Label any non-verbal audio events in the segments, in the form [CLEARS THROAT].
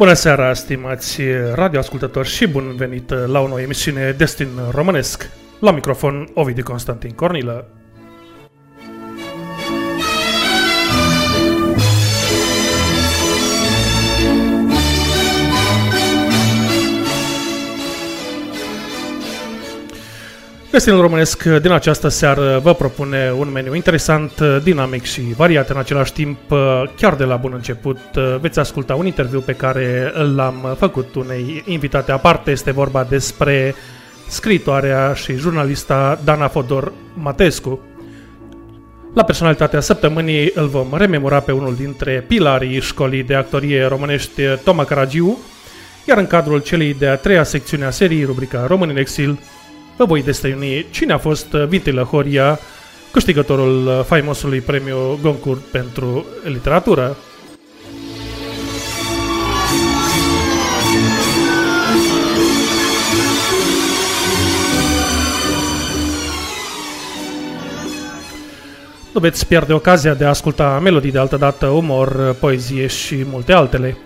Bună seara, stimați radioascultători și bun venit la o nouă emisiune Destin Românesc. La microfon, Ovidiu Constantin Cornilă. Destinul românesc din această seară vă propune un meniu interesant, dinamic și variat în același timp. Chiar de la bun început veți asculta un interviu pe care l-am făcut unei invitate aparte. Este vorba despre scritoarea și jurnalista Dana Fodor Matescu. La personalitatea săptămânii îl vom rememora pe unul dintre pilarii școlii de actorie românești Toma Caragiu, iar în cadrul celei de-a treia secțiune a serii, rubrica Român în exil, vă voi destăiuni cine a fost uh, Vitilă Horia, câștigătorul uh, faimosului premiu Goncourt pentru literatură. Nu veți pierde ocazia de a asculta melodii de altă dată, umor, poezie și multe altele.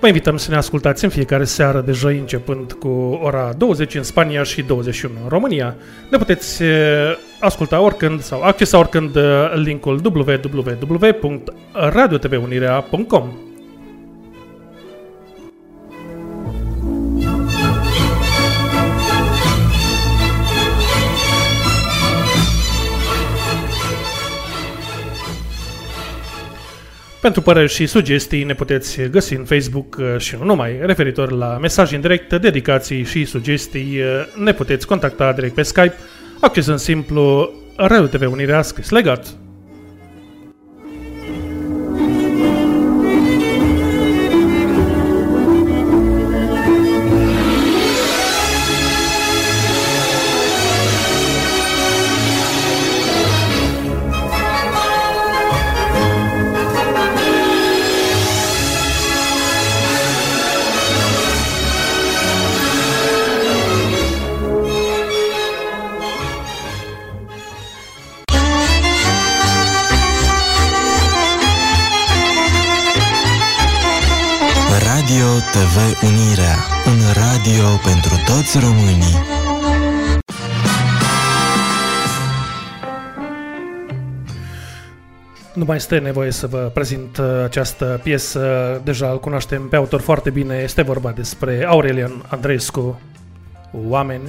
Vă invităm să ne ascultați în fiecare seară de joi începând cu ora 20 în Spania și 21 în România. Ne puteți asculta oricând sau accesa oricând linkul www.radiotvunirea.com Pentru păreri și sugestii ne puteți găsi în Facebook uh, și nu numai. Referitor la mesaj în direct, dedicații și sugestii, uh, ne puteți contacta direct pe Skype, accesând simplu Radio TV Unirea scris legat. Toți românii. Nu mai este nevoie să vă prezint uh, această piesă, deja îl cunoaștem pe autor foarte bine, este vorba despre Aurelian Andreescu, Oameni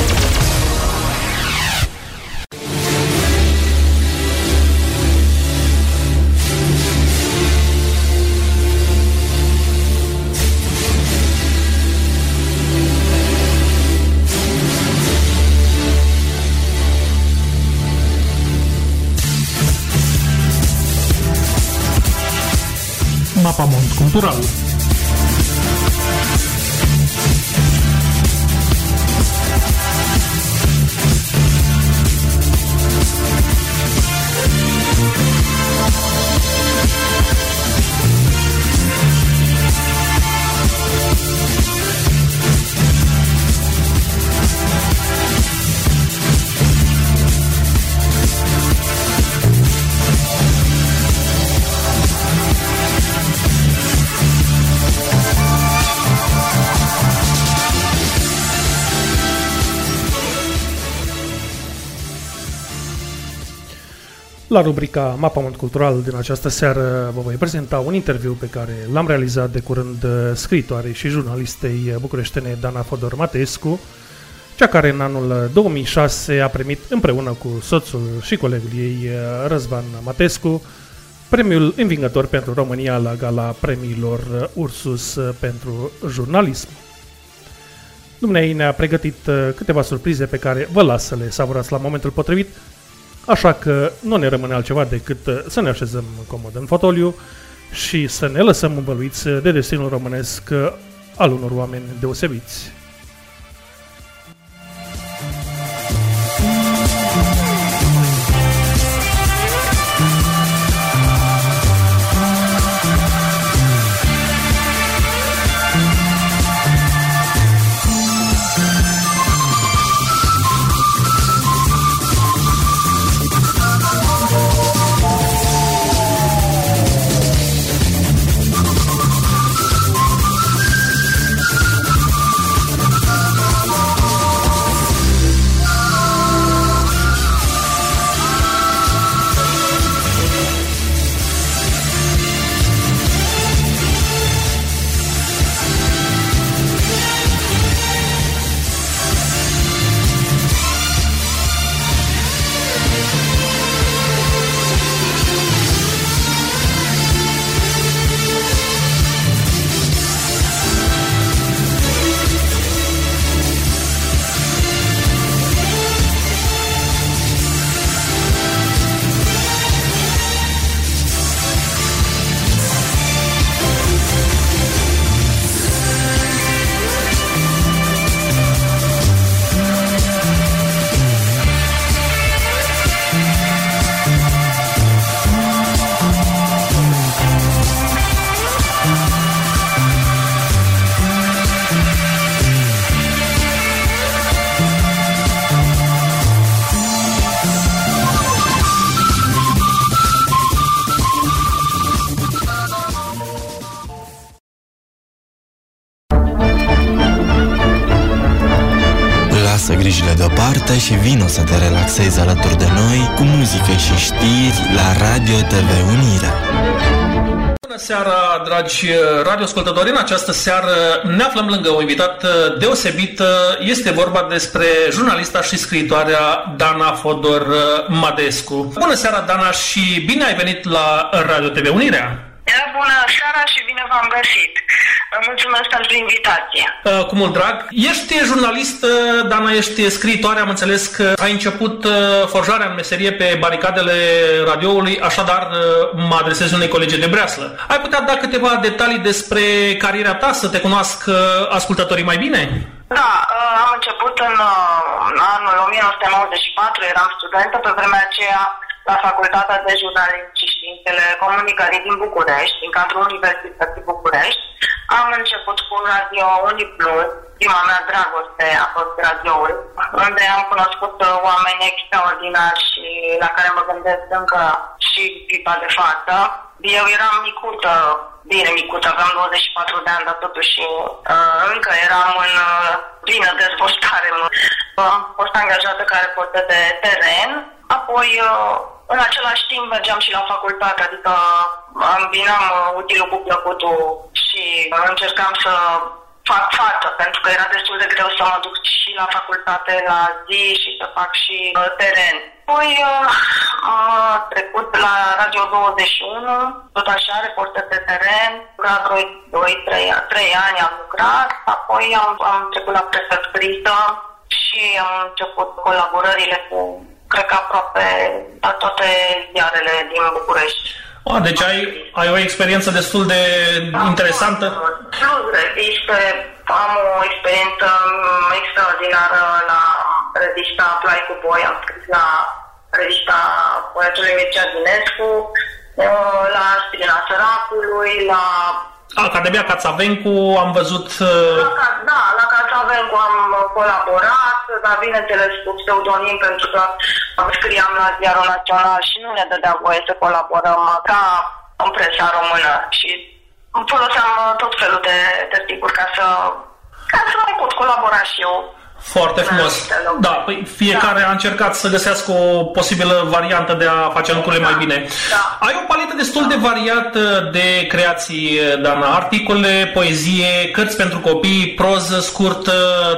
Cultural. La rubrica Mapament Cultural din această seară vă voi prezenta un interviu pe care l-am realizat de curând scritoarei și jurnalistei bucureștene Dana Fodor Matescu, cea care în anul 2006 a primit împreună cu soțul și colegul ei Răzvan Matescu premiul învingător pentru România la gala premiilor Ursus pentru jurnalism. Dumnezeu ne-a pregătit câteva surprize pe care vă las să le savurați la momentul potrivit, Așa că nu ne rămâne altceva decât uh, să ne așezăm comod în fotoliu și să ne lăsăm învăluiți de destinul românesc uh, al unor oameni deosebiți. Să te relaxezi alături de noi cu muzică și știri la Radio TV Unirea. Bună seara, dragi radioascultători! În această seară ne aflăm lângă o invitată deosebită. Este vorba despre jurnalista și scriitoarea Dana Fodor Madescu. Bună seara, Dana, și bine ai venit la Radio TV Unirea! Bună seara și bine v-am găsit. Mulțumesc pentru invitație. Uh, cu mult drag. Ești jurnalist, Dana, ești scriitoare, am înțeles că ai început uh, forjarea în meserie pe baricadele radioului, așadar uh, mă adresez unei colege de breaslă. Ai putea da câteva detalii despre cariera ta, să te cunoască ascultătorii mai bine? Da, am început în anul 1994, eram studentă, pe vremea aceea la Facultatea de Jurnalism și Științele Comunicării din București, din cadrul Universității București. Am început cu Radio Uniplus, prima mea dragoste a fost radioul, unde am cunoscut oameni extraordinari și la care mă gândesc încă și clipa de față. Eu eram micută, bine micută, aveam 24 de ani, dar totuși uh, încă eram în uh, plină dezvoltare. Am fost angajată ca reporter de teren Apoi, uh, în același timp, mergeam și la facultate, adică îmbinam uh, utilul cu plăcutul și încercam să fac față, pentru că era destul de greu să mă duc și la facultate la zi și să fac și uh, teren. Apoi am trecut la Radio 21, tot așa, reporter de teren, la 2, 3, 3 ani am lucrat, apoi am, am trecut la presă scrisă și am început colaborările cu cred că aproape la toate ziarele din București. A, deci ai, ai o experiență destul de da, interesantă. Plus reviste, am o experiență extraordinară la revista Plai cu Boi, am scris la revista poetului Mircea Dinescu, la Spirina Săracului, la Academia Cațavencu am văzut... Uh, la, da, la Cațavencu am colaborat, dar bineînțeles cu pseudonim pentru că scriam la Ziarul Național și nu ne dădea voie să colaborăm ca în presa română. Și foloseam tot felul de, de tipuri ca să, ca să mai pot colabora și eu foarte frumos. Da, păi fiecare da. a încercat să găsească o posibilă variantă de a face lucrurile da. mai bine. Da. Ai o paletă destul da. de variată de creații, Dana, articole, poezie, cărți pentru copii, proză scurtă,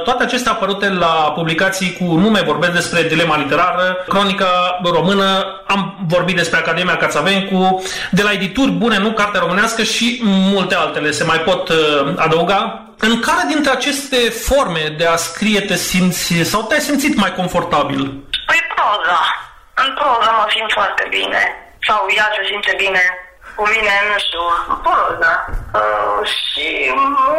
toate acestea apărute la publicații cu nume, vorbesc despre dilema literară, cronica română, am vorbit despre Academia Cațavencu, de la edituri bune, nu, carte românească și multe altele se mai pot uh, adăuga. În care dintre aceste forme de a scrie te simți sau te-ai simțit mai confortabil? Păi proza. În proză mă simt foarte bine. Sau ea se simte bine cu mine, nu știu, proza. Uh, și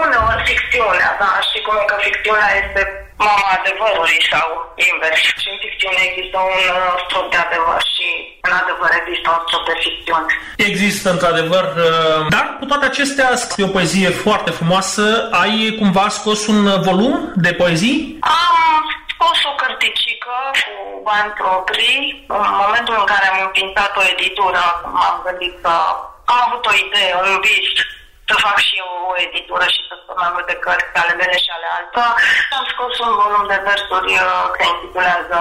uneori ficțiunea, da, și cum e că ficțiunea este mama adevărului sau invers. Și în ficțiune există un uh, strop de adevăr și în adevăr există un strop de ficțiune. Există într-adevăr, uh, dar cu toate acestea e o poezie foarte frumoasă. Ai cumva scos un volum de poezii? Am scos o cărticică cu bani proprii. În momentul în care am înființat o editură, m-am gândit că am avut o idee, un vis să fac și eu o editură și să scot mai multe cărți ale mele și ale altora. Am scos un volum de versuri uh, care intitulează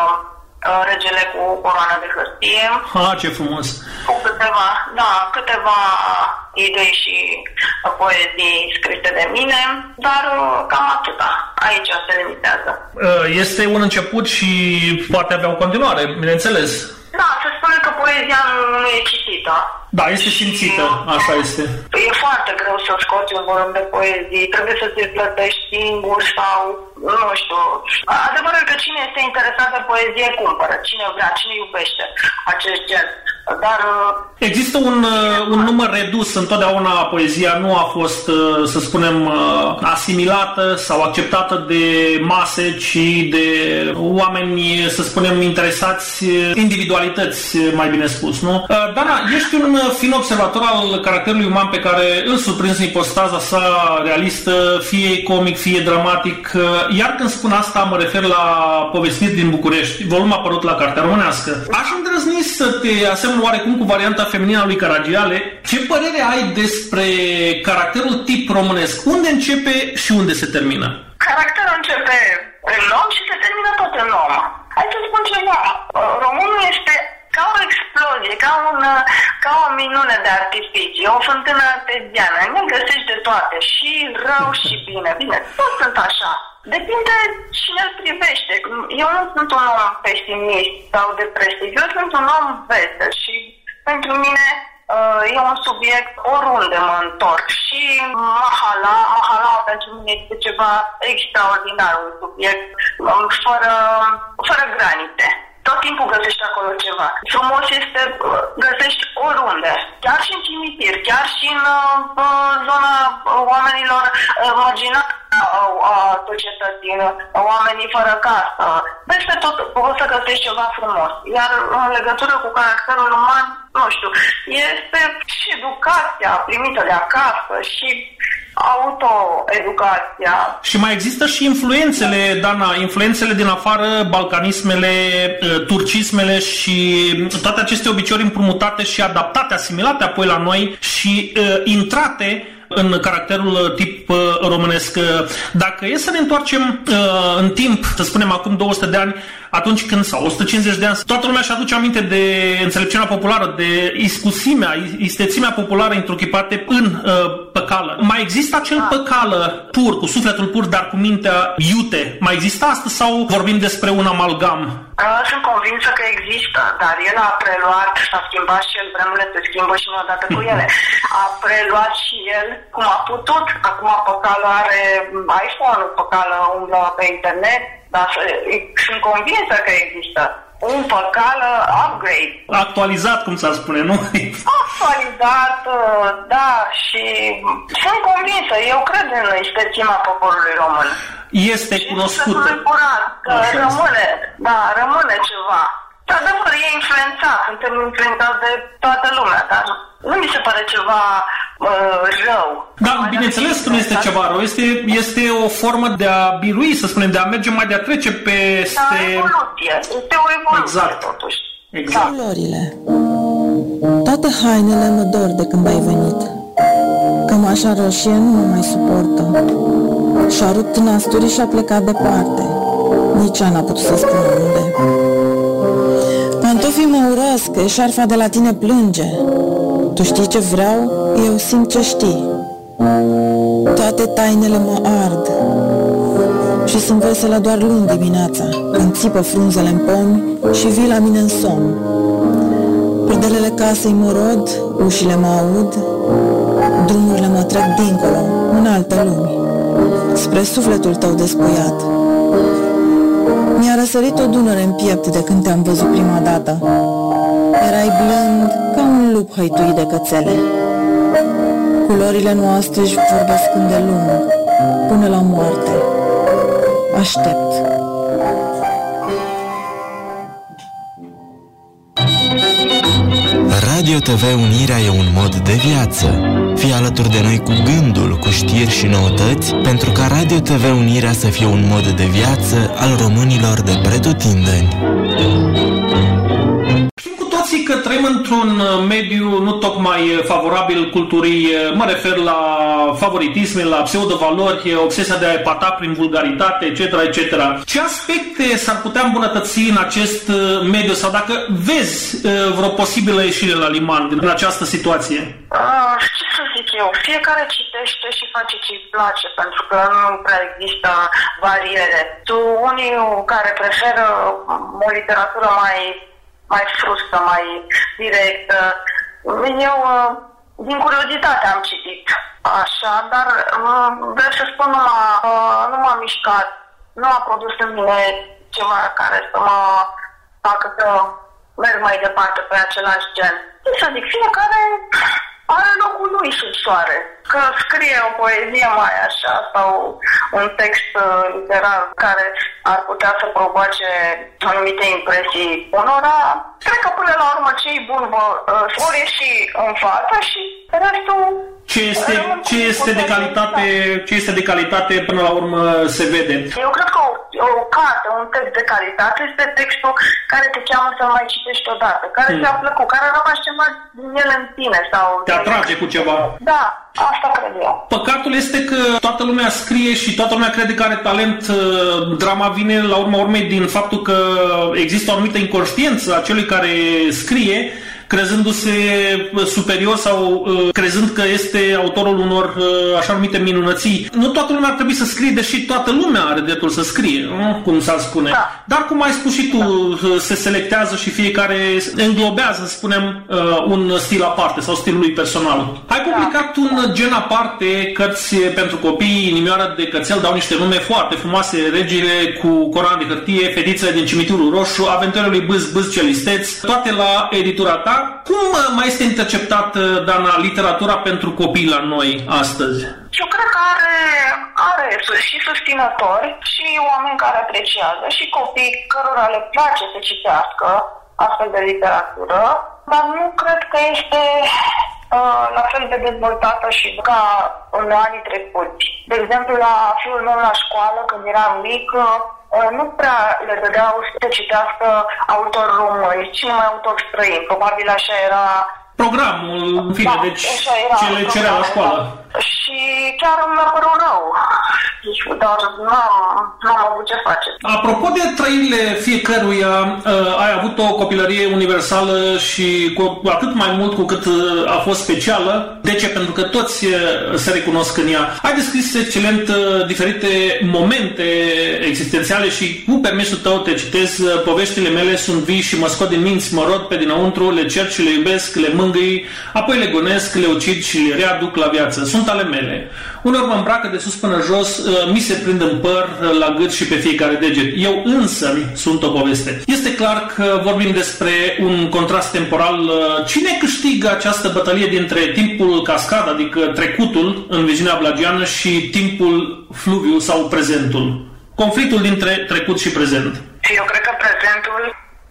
uh, Regele cu coroana de hârtie. Ha, ce frumos! Cu câteva, da, câteva idei și poezii scrise de mine, dar uh, cam atâta. Aici se limitează. Este un început și poate avea o continuare, bineînțeles. Da, se spune că poezia nu, nu e citită. Da, este simțită, așa este. E foarte greu să scoți un volum de poezie, trebuie să te plătești singur sau, nu știu. Adevărul că cine este interesat de poezie cumpără, cine vrea, cine iubește acest gen. Dar... Uh, Există un, uh, un număr redus, întotdeauna poezia nu a fost, uh, să spunem, asimilată sau acceptată de mase, ci de oameni, să spunem, interesați, individualități, mai bine spus, nu? Dana, ești un fin observator al caracterului uman pe care îl surprins în ipostaza sa realistă, fie comic, fie dramatic. Iar când spun asta, mă refer la povestiri din București, volum apărut la Cartea Românească. Aș îndrăzni să te asemăn comparăm oarecum cu varianta feminină a lui Caragiale. Ce părere ai despre caracterul tip românesc? Unde începe și unde se termină? Caracterul începe în om și se termină tot în om. Hai să spun ceva. Românul este ca o explozie, ca, un, ca o minune de artificii, o fântână arteziană. Ne găsești de toate, și rău și bine. Bine, toți sunt așa. Depinde cine îl privește. Eu nu sunt un om pesimist sau depresiv, eu sunt un om vesel și pentru mine uh, e un subiect oriunde mă întorc. Și Mahala, Mahala pentru mine este ceva extraordinar, un subiect um, fără, fără granite tot timpul găsești acolo ceva. Frumos este, uh, găsești oriunde, chiar și în cimitir, chiar și în uh, zona oamenilor uh, marginali a societății, oamenii fără casă. Peste tot poți să găsești ceva frumos. Iar în legătură cu caracterul uman, nu știu, este și educația primită de acasă și autoeducația. Și mai există și influențele, Dana, influențele din afară, balcanismele, ă, turcismele și toate aceste obiceiuri împrumutate și adaptate, asimilate apoi la noi și uh, intrate în caracterul tip uh, românesc. Dacă e să ne întoarcem uh, în timp, să spunem acum 200 de ani, atunci când, sau 150 de ani, toată lumea și-aduce aminte de înțelepciunea populară, de iscusimea, istețimea populară întruchipate în uh, păcală. Mai există acel da. păcală pur, cu sufletul pur, dar cu mintea iute? Mai există asta sau vorbim despre un amalgam? Sunt convinsă că există, dar el a preluat, s-a schimbat și el, vremurile se schimbă și nu odată cu ele. [LAUGHS] A preluat și el cum a putut. Acum Păcală are iPhone, Păcală umblă pe internet, dar sunt convinsă că există un păcală upgrade. Actualizat, cum s-ar spune, nu? Actualizat, da, și sunt convinsă, eu cred în istețimea poporului român. Este și cunoscută. Și că rămâne, da, rămâne ceva. Da, adevăr, e influențat, suntem influențați de toată lumea, dar nu mi se pare ceva uh, rău. Da, bineînțeles că nu este ceva rău, este, este o formă de a birui, să spunem, de a merge mai de a trece peste... Da, evoluție, este o evoluție exact. totuși. Exact. Florile, toate hainele mă dor de când ai venit. Cămașa roșie nu mă mai suportă. Și-a rupt nasturii și a plecat departe. Nici ea n-a putut să spună unde. Pantofii mă urăsc, șarfa de la tine plânge. Tu știi ce vreau? Eu simt ce știi. Toate tainele mă ard și sunt veselă doar luni dimineața, când țipă frunzele în pomi și vii la mine în somn. Perdelele casei mă rod, ușile mă aud, drumurile mă trec dincolo, în alte lumi, spre sufletul tău despuiat. Mi-a răsărit o dunăre în piept de când te-am văzut prima dată. Erai blând ca un lup hăituit de cățele. Culorile noastre își vorbesc îndelung, până la moarte. Aștept. Radio TV Unirea e un mod de viață. Fii alături de noi cu gândul, cu știri și noutăți, pentru ca Radio TV Unirea să fie un mod de viață al românilor de pretutindeni că trăim într-un uh, mediu nu tocmai uh, favorabil culturii, uh, mă refer la favoritisme, la pseudo-valori, obsesia de a epata prin vulgaritate, etc., etc. Ce aspecte s-ar putea îmbunătăți în acest mediu sau dacă vezi vreo posibilă ieșire la liman în această situație? Uh, ce să zic eu, fiecare citește și face ce îi place, pentru că nu prea există bariere. Tu, unii care preferă o literatură mai mai frustă, mai directă. Eu, uh, din curiozitate, am citit așa, dar uh, vreau să spun, nu m-a, uh, nu m-a mișcat, nu a produs în mine ceva care să mă facă să merg mai departe pe același gen. Ce să zic, fiecare are locul lui sub soare. Că scrie o poezie mai așa sau un text uh, literar care ar putea să provoace anumite impresii unora, cred că până la urmă cei buni vor, uh, vor ieși în față și restul ce este, ce este de calitate, ce este de calitate până la urmă se vede? Eu cred că o, o o carte, un text de calitate, este textul care te cheamă să mai citești odată, care Hmm. ți-a plăcut, care rămas ceva din el în tine sau... Te atrage cu ceva. Da, asta cred eu. Păcatul este că toată lumea scrie și toată lumea crede că are talent. Uh, Drama vine la urma urmei din faptul că există o anumită inconștiență a celui care scrie crezându-se uh, superior sau uh, crezând că este autorul unor uh, așa numite minunății. Nu toată lumea ar trebui să scrie, deși toată lumea are dreptul să scrie, nu? cum s-ar spune. Da. Dar cum ai spus și tu, uh, se selectează și fiecare englobează, să spunem, uh, un stil aparte sau stilul lui personal. Ai publicat un gen aparte, cărți pentru copii, inimioara de cățel, dau niște nume foarte frumoase, regile cu coran de hârtie, fetițele din cimitirul roșu, aventurile lui Bâz Bâz Celisteț, toate la editura ta. Cum uh, mai este interceptat, uh, Dana, literatura pentru copii la noi astăzi? Eu cred că are, are sus- și susținători și oameni care apreciază și copii cărora le place să citească astfel de literatură, dar nu cred că este uh, la fel de dezvoltată și ca în anii trecuți. De exemplu, la fiul meu la școală, când eram mic, uh, nu prea le dădeau să citească autori români, ci numai autori străini. Probabil așa era Programul, în fine, da, deci așa era ce le cerea la programul, școală. da. Și chiar mi-a părut rău. Deci, dar n-am, n-am avut ce face. Apropo de trăirile fiecăruia, uh, ai avut o copilărie universală și cu atât mai mult cu cât uh, a fost specială. De ce? Pentru că toți uh, se recunosc în ea. Ai descris excelent uh, diferite momente existențiale și cu permisul tău te citez, uh, poveștile mele sunt vii și mă scot din minți, mă rod pe dinăuntru, le cer și le iubesc, le mângâi, apoi le gonesc, le ucid și le readuc la viață. Sunt ale mele. Uneori mă îmbracă de sus până jos, uh, mi se prind în păr, uh, la gât și pe fiecare deget. Eu însă sunt o poveste. Este clar că vorbim despre un contrast temporal. Uh, Cine câștigă această bătălie dintre timpul cascad, adică trecutul în viziunea blagiană și timpul fluviu sau prezentul? Conflictul dintre trecut și prezent. Eu cred că prezentul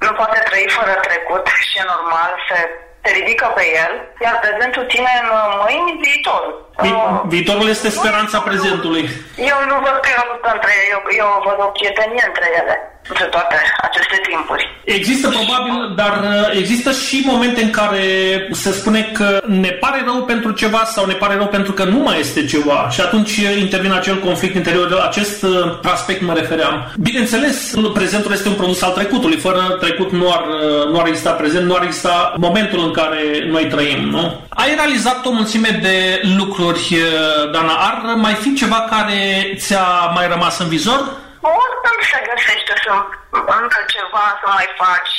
nu poate trăi fără trecut și e normal să te ridică pe el, iar prezentul ține în mâini viitorul. Vi- Uh, viitorul este speranța prezentului. Eu nu văd că e o luptă între ele, eu, eu văd o prietenie între ele, între toate aceste timpuri. Există probabil, dar uh, există și momente în care se spune că ne pare rău pentru ceva sau ne pare rău pentru că nu mai este ceva și atunci uh, intervine acel conflict interior. De acest uh, aspect mă refeream. Bineînțeles, prezentul este un produs al trecutului. Fără trecut nu ar, uh, nu ar exista prezent, nu ar exista momentul în care noi trăim. Nu? Ai realizat o mulțime de lucruri, uh, Dana. Ar mai fi ceva care ți-a mai rămas în vizor? Oricum se găsește să încă ceva să mai faci,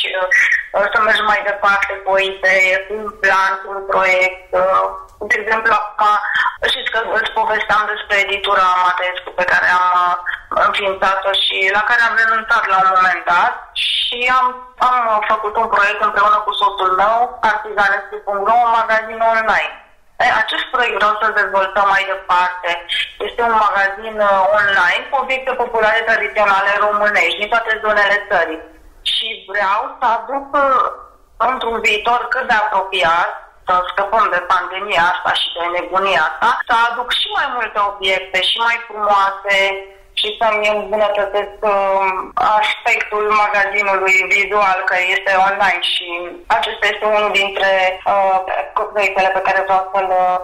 uh, să mergi mai departe cu o idee, cu un plan, cu un proiect. uh, De exemplu, acum, știți că îți povesteam despre editura Matescu pe care am uh, înființat-o și la care am renunțat la un moment dat și am, am uh, făcut un proiect împreună cu soțul meu, artizanescu.ro, un magazin online. E, acest proiect vreau să-l dezvoltăm mai departe. Este un magazin uh, online cu obiecte populare tradiționale românești din toate zonele țării. Și vreau să aduc uh, într-un viitor cât de apropiat, să scăpăm de pandemia asta și de nebunia asta, să aduc și mai multe obiecte și mai frumoase și să-mi îmbunătățesc uh, aspectul magazinului vizual, că este online și acesta este unul dintre uh, proiectele pe care vreau să-l uh,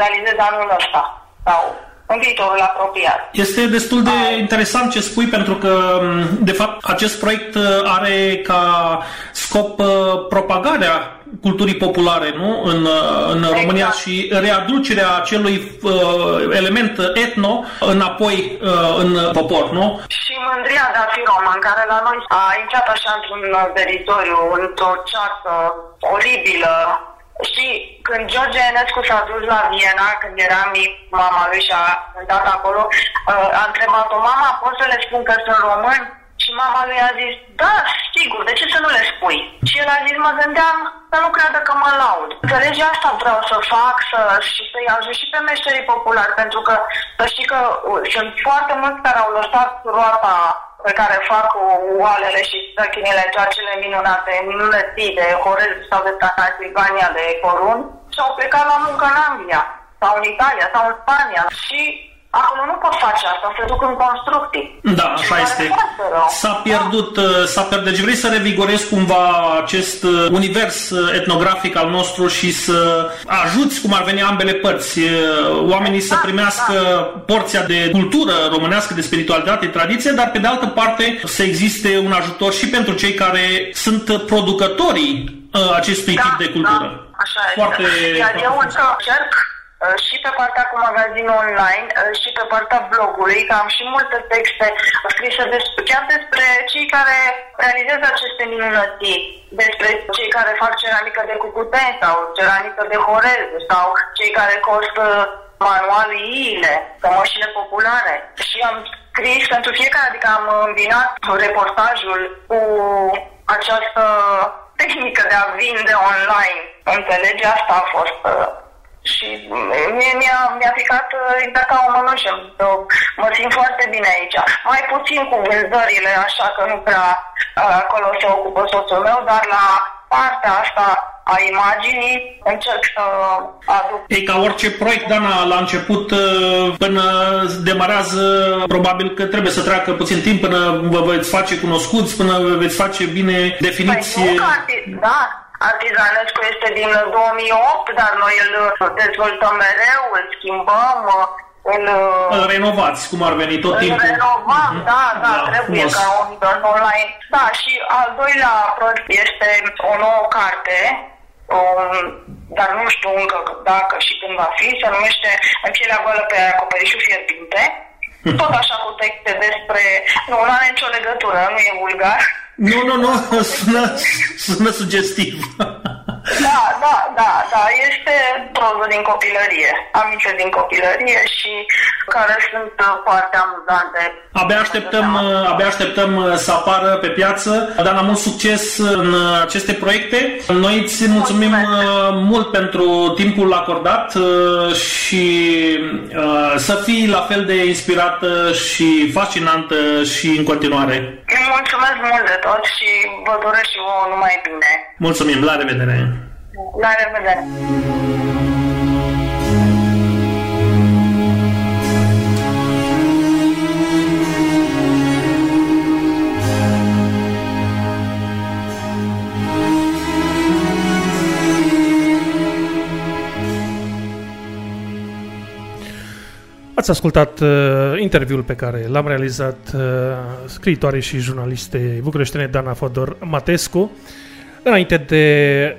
realizez anul ăsta. Sau în viitorul apropiat. Este destul de interesant ce spui pentru că, de fapt, acest proiect uh, are ca scop uh, propagarea culturii populare nu? în, uh, în Exact. România și readucerea acelui uh, element etno înapoi uh, în popor, nu? Și mândria de a fi român, care la noi a intrat așa într-un teritoriu, într-o ceasă oribilă. Și când George Enescu s-a dus la Viena, când era mic, mama lui și-a dat acolo, uh, a întrebat-o, mama, poți să le spun că sunt români? Și mama lui a zis, da, sigur, de ce să nu le spui? Și el a zis, mă gândeam să nu creadă că mă laud. Înțelegi, asta vreau să fac să, și să-i ajut și pe meșterii populari, pentru că să știi că uh, sunt foarte mulți care au lăsat roata pe care fac oalele și stăchinile, toacele minunate, minunății de Horez sau de Transilvania, de Corun, și au plecat la muncă în Anglia sau în Italia sau în Spania. Și Acolo nu pot face asta, se duc în construcții. Da, așa este. S-a pierdut, da. s-a pierdut. Deci vrei să revigorezi cumva acest uh, univers uh, etnografic al nostru și să ajuți cum ar veni ambele părți, uh, oamenii să da, primească da. porția de cultură românească, de spiritualitate, tradiție, dar pe de altă parte să existe un ajutor și pentru cei care sunt producătorii acestui da, tip de cultură. Da, așa Foarte, este. Iar eu încerc Uh, și pe partea cu magazin online uh, și pe partea blogului, că am și multe texte scrise despre, chiar despre cei care realizează aceste minunății, despre cei care fac ceramică de cucuteni sau ceramică de horez sau cei care costă manualiile, cămășile populare. Și am scris pentru fiecare, adică am îmbinat reportajul cu această tehnică de a vinde online. Înțelege? Asta a fost uh, și mie mi-a, mi-a picat uh, exact ca o mănușă. Mă simt foarte bine aici. Mai puțin cu vânzările, așa că nu prea uh, acolo se ocupă soțul meu, dar la partea asta a imaginii încerc să aduc. E ca orice proiect, Dana, la început, uh, până demarează, probabil că trebuie să treacă puțin timp până vă veți face cunoscuți, până vă veți face bine definiți. Păi, nu, da, Artizanescu este din 2008, dar noi îl dezvoltăm mereu, îl schimbăm, îl, îl renovați, cum ar veni tot timpul. Îl renovăm, mm-hmm. da, da, da, trebuie frumos. ca un online. Da, și al doilea proiect este o nouă carte, um, dar nu știu încă dacă și când va fi, se numește În pielea goală pe acoperișul fierbinte. [LAUGHS] Tot așa cu texte despre... Nu, nu are nicio legătură, nu e vulgar. Nu, nu, nu, [LAUGHS] sună, sună sugestiv. [LAUGHS] Da, da, da, da, este proză din copilărie, aminte din copilărie și care sunt foarte amuzante. Abia așteptăm, abia așteptăm să apară pe piață. Dana, mult succes în aceste proiecte. Noi îți mulțumim Mulțumesc. mult pentru timpul acordat uh, și uh, să fii la fel de inspirată și fascinantă și în continuare. Mulțumesc mult de tot și vă doresc și vouă numai bine. Mulțumim, la revedere! La revedere! Ați ascultat uh, interviul pe care l-am realizat uh, scriitoare și jurnaliste bucureștene Dana Fodor Matescu. Înainte de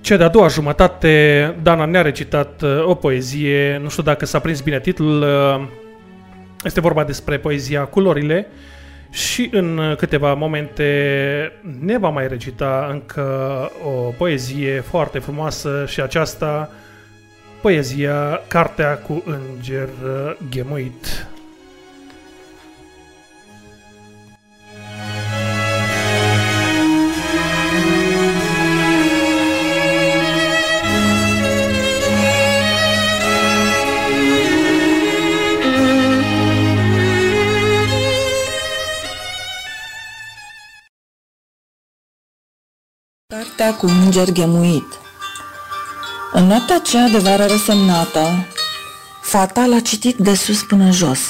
cea de-a doua jumătate, Dana ne-a recitat uh, o poezie, nu știu dacă s-a prins bine titlul, uh, este vorba despre poezia Culorile și în câteva momente ne va mai recita încă o poezie foarte frumoasă și aceasta poezia Cartea cu înger ghemuit. Cartea cu înger ghemuit în noaptea aceea de vară resemnată, fata l-a citit de sus până jos.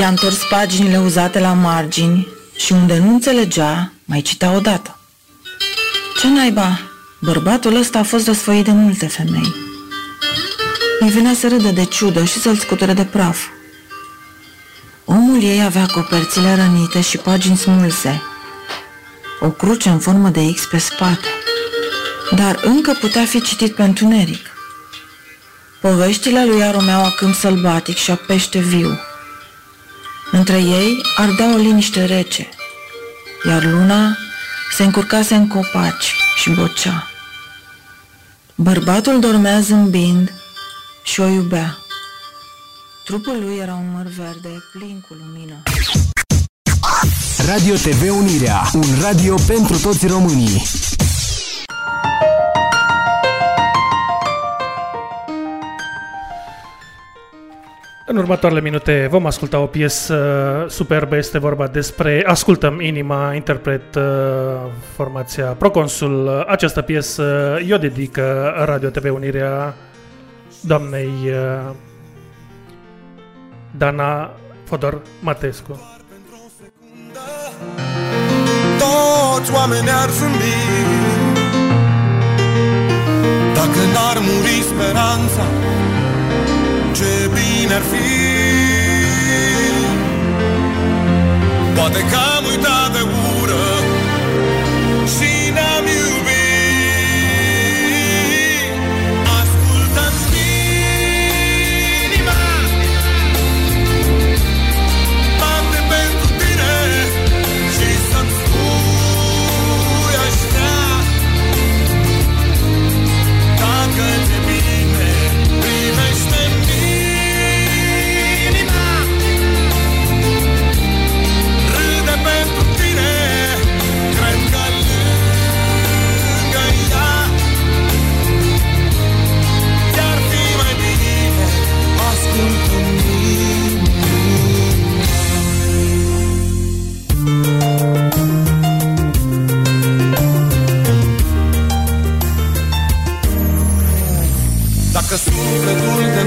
I-a întors paginile uzate la margini și unde nu înțelegea, mai cita odată. Ce naiba, bărbatul ăsta a fost răsfăit de multe femei. Îi venea să râdă de ciudă și să-l scuture de praf. Omul ei avea coperțile rănite și pagini smulse, o cruce în formă de X pe spate dar încă putea fi citit pe întuneric. Poveștile lui aromeau a câmp sălbatic și a pește viu. Între ei ardea o liniște rece, iar luna se încurcase în copaci și bocea. Bărbatul dormea zâmbind și o iubea. Trupul lui era un măr verde plin cu lumină. Radio TV Unirea, un radio pentru toți românii. În următoarele minute vom asculta o piesă superbă, este vorba despre Ascultăm Inima, interpret uh, formația Proconsul. Această piesă eu dedică Radio TV Unirea doamnei uh, Dana Fodor Matescu. Toți oamenii ar zâmbi. Dacă n-ar muri speranța Ce bine ar fi. Poate că am uitat de ură Dacă sufletul te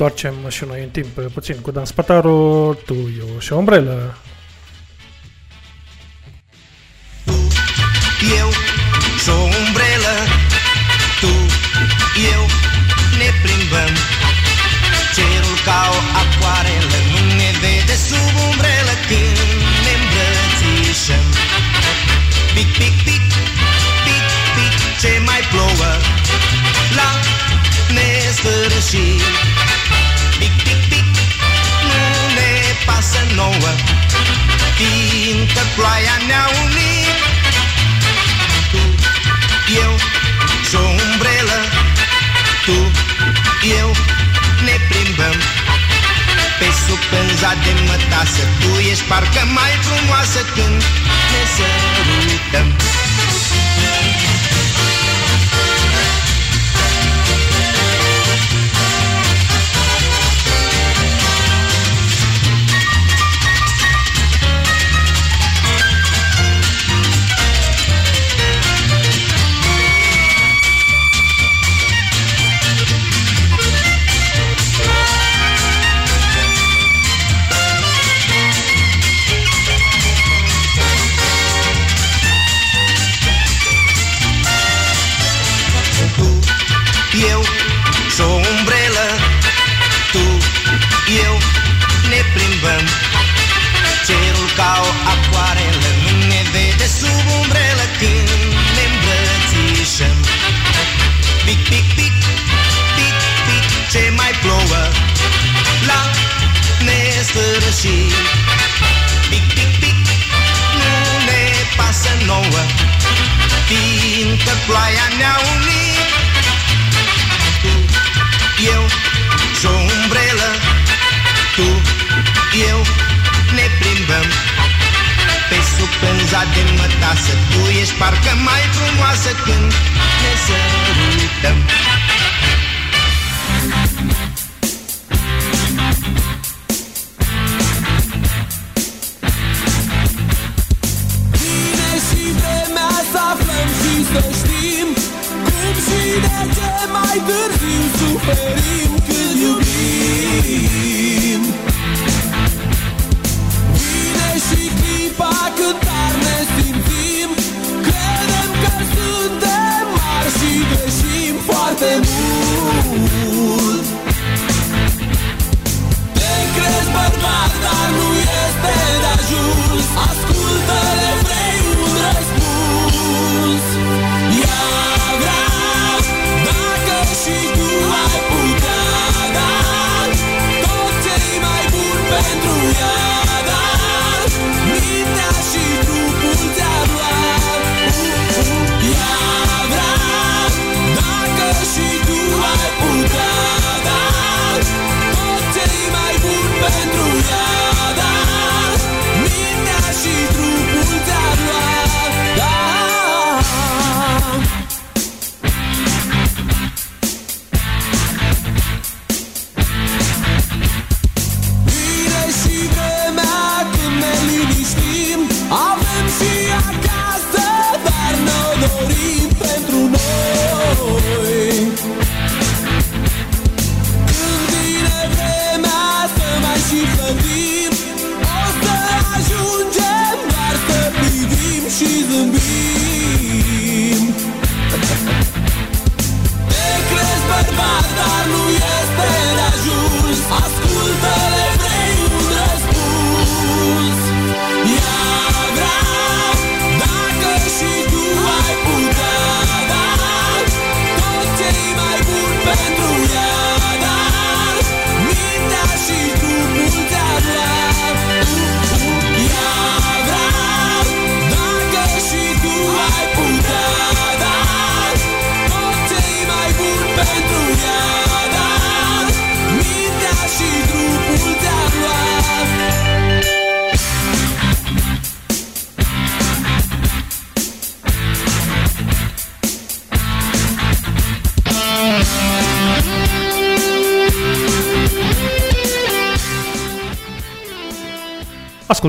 întoarcem și noi în timp puțin cu Dan Spataru, tu, eu și o umbrelă. Eu și o umbrelă Tu, eu ne plimbăm. Cerul ca o acoarelă Nu ne vede sub umbrelă Când ne îmbrățișăm. Pic, pic, pic, pic, pic Ce mai plouă La nesfârșit pasă nouă. Fiindcă ploaia ne-a unit tu, eu și o umbrelă. Tu, eu ne plimbăm Pe sub pânza de mătasă. Tu ești parcă mai frumoasă când ne sărutăm schimbăm Cerul ca o acoarelă Nu ne vede sub umbrelă Când ne îmbrățișăm. Pic, pic, pic, pic, pic Ce mai plouă? La nesfârșit. Pic, pic, pic Nu ne pasă nouă Fiindcă ploaia ne-a unit. Tu, eu eu ne plimbăm Pe sub pânza de mătasă. Tu ești parcă mai frumoasă când ne sărutăm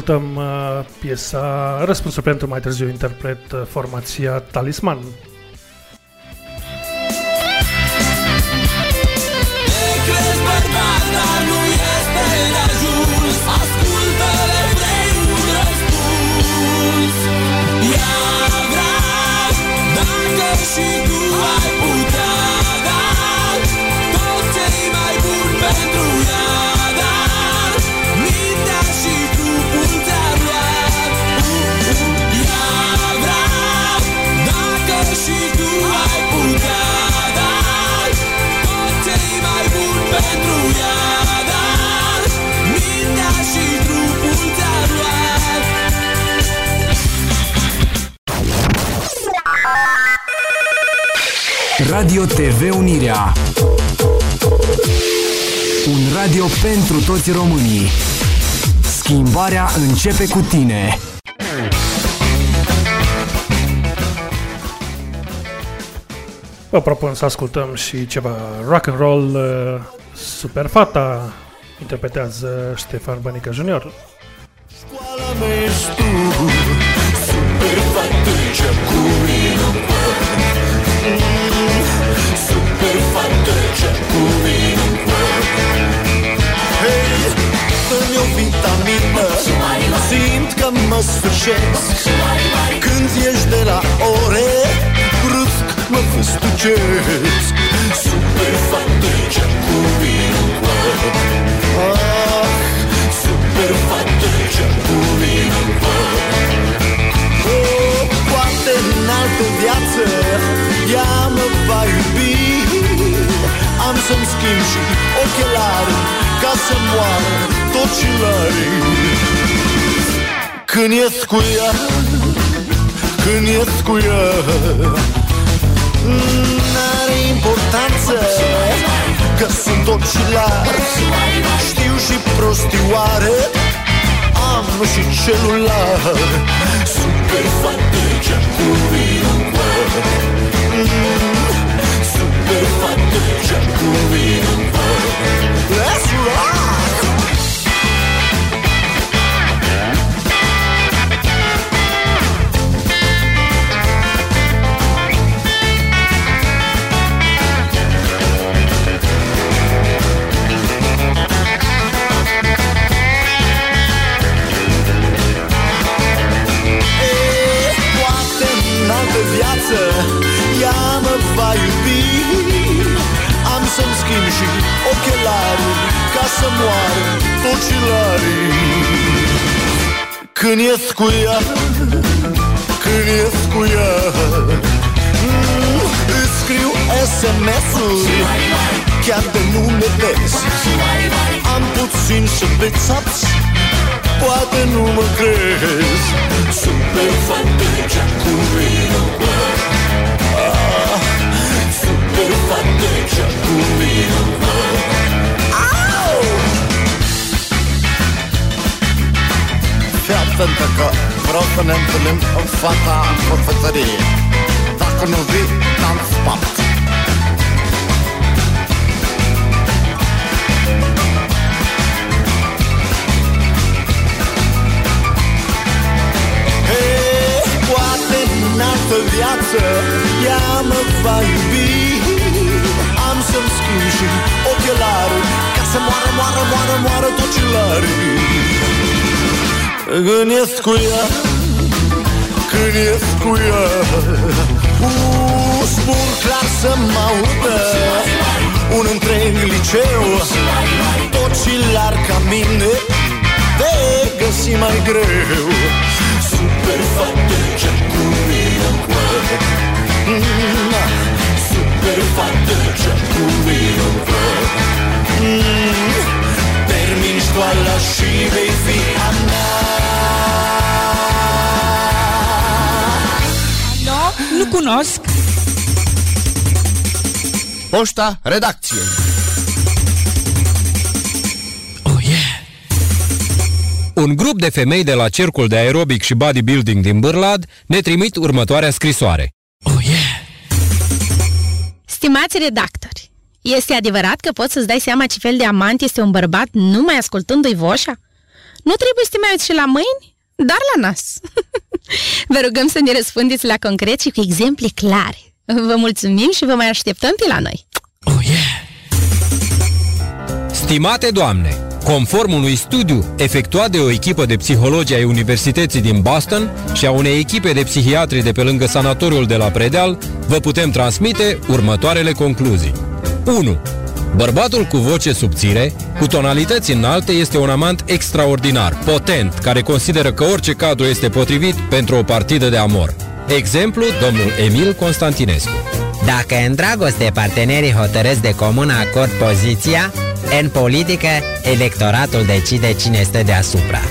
ascultăm uh, piesa Răspunsul pentru mai târziu interpret uh, formația Talisman. radio pentru toți românii. Schimbarea începe cu tine. Vă propun să ascultăm și ceva rock and roll. Uh, Superfata interpretează Ștefan Bănică Junior. Școala mea sfârșesc. Când ești de la ore Brusc mă făstucesc Super fată ce cu inima ah. Super fată ce cu inima oh, Poate în altă viață Ea mă va iubi. Am să-mi schimb și ochelari Ca să moară toți larii când ies cu ea Când ies cu ea N-are importanță Că sunt ochelari Știu și prostioare Am și celular. Super fată ce cu ea uh, Spun clar să mă audă. Un întreg liceu. Tocilar ca mine De găsi mai greu. Super fată ce cu mine în păr Mm, Super fată ce cu mine în păr Mm, Termin școala și vei fi a mea cunosc. Poșta redacției. Un grup de femei de la Cercul de Aerobic și Bodybuilding din Bârlad ne trimit următoarea scrisoare. Stimați redactori, este adevărat că poți să-ți dai seama ce fel de amant este un bărbat numai ascultându-i voșa? Nu trebuie să te mai uiți și la mâini, dar la nas. vă rugăm să ne răspundeți la concret și cu exemple clare. Vă mulțumim și vă mai așteptăm pe la noi. Stimate doamne, conform unui studiu efectuat de o echipă de psihologi ai Universității din Boston și a unei echipe de psihiatri de pe lângă sanatoriul de la Predeal, vă putem transmite următoarele concluzii. 1. Bărbatul cu voce subțire, cu tonalități înalte, este un amant extraordinar, potent, care consideră că orice cadru este potrivit pentru o partidă de amor. Exemplu, domnul Emil Constantinescu. Dacă în dragoste partenerii hotărăsc de comun acord poziția, în politică electoratul decide cine stă deasupra.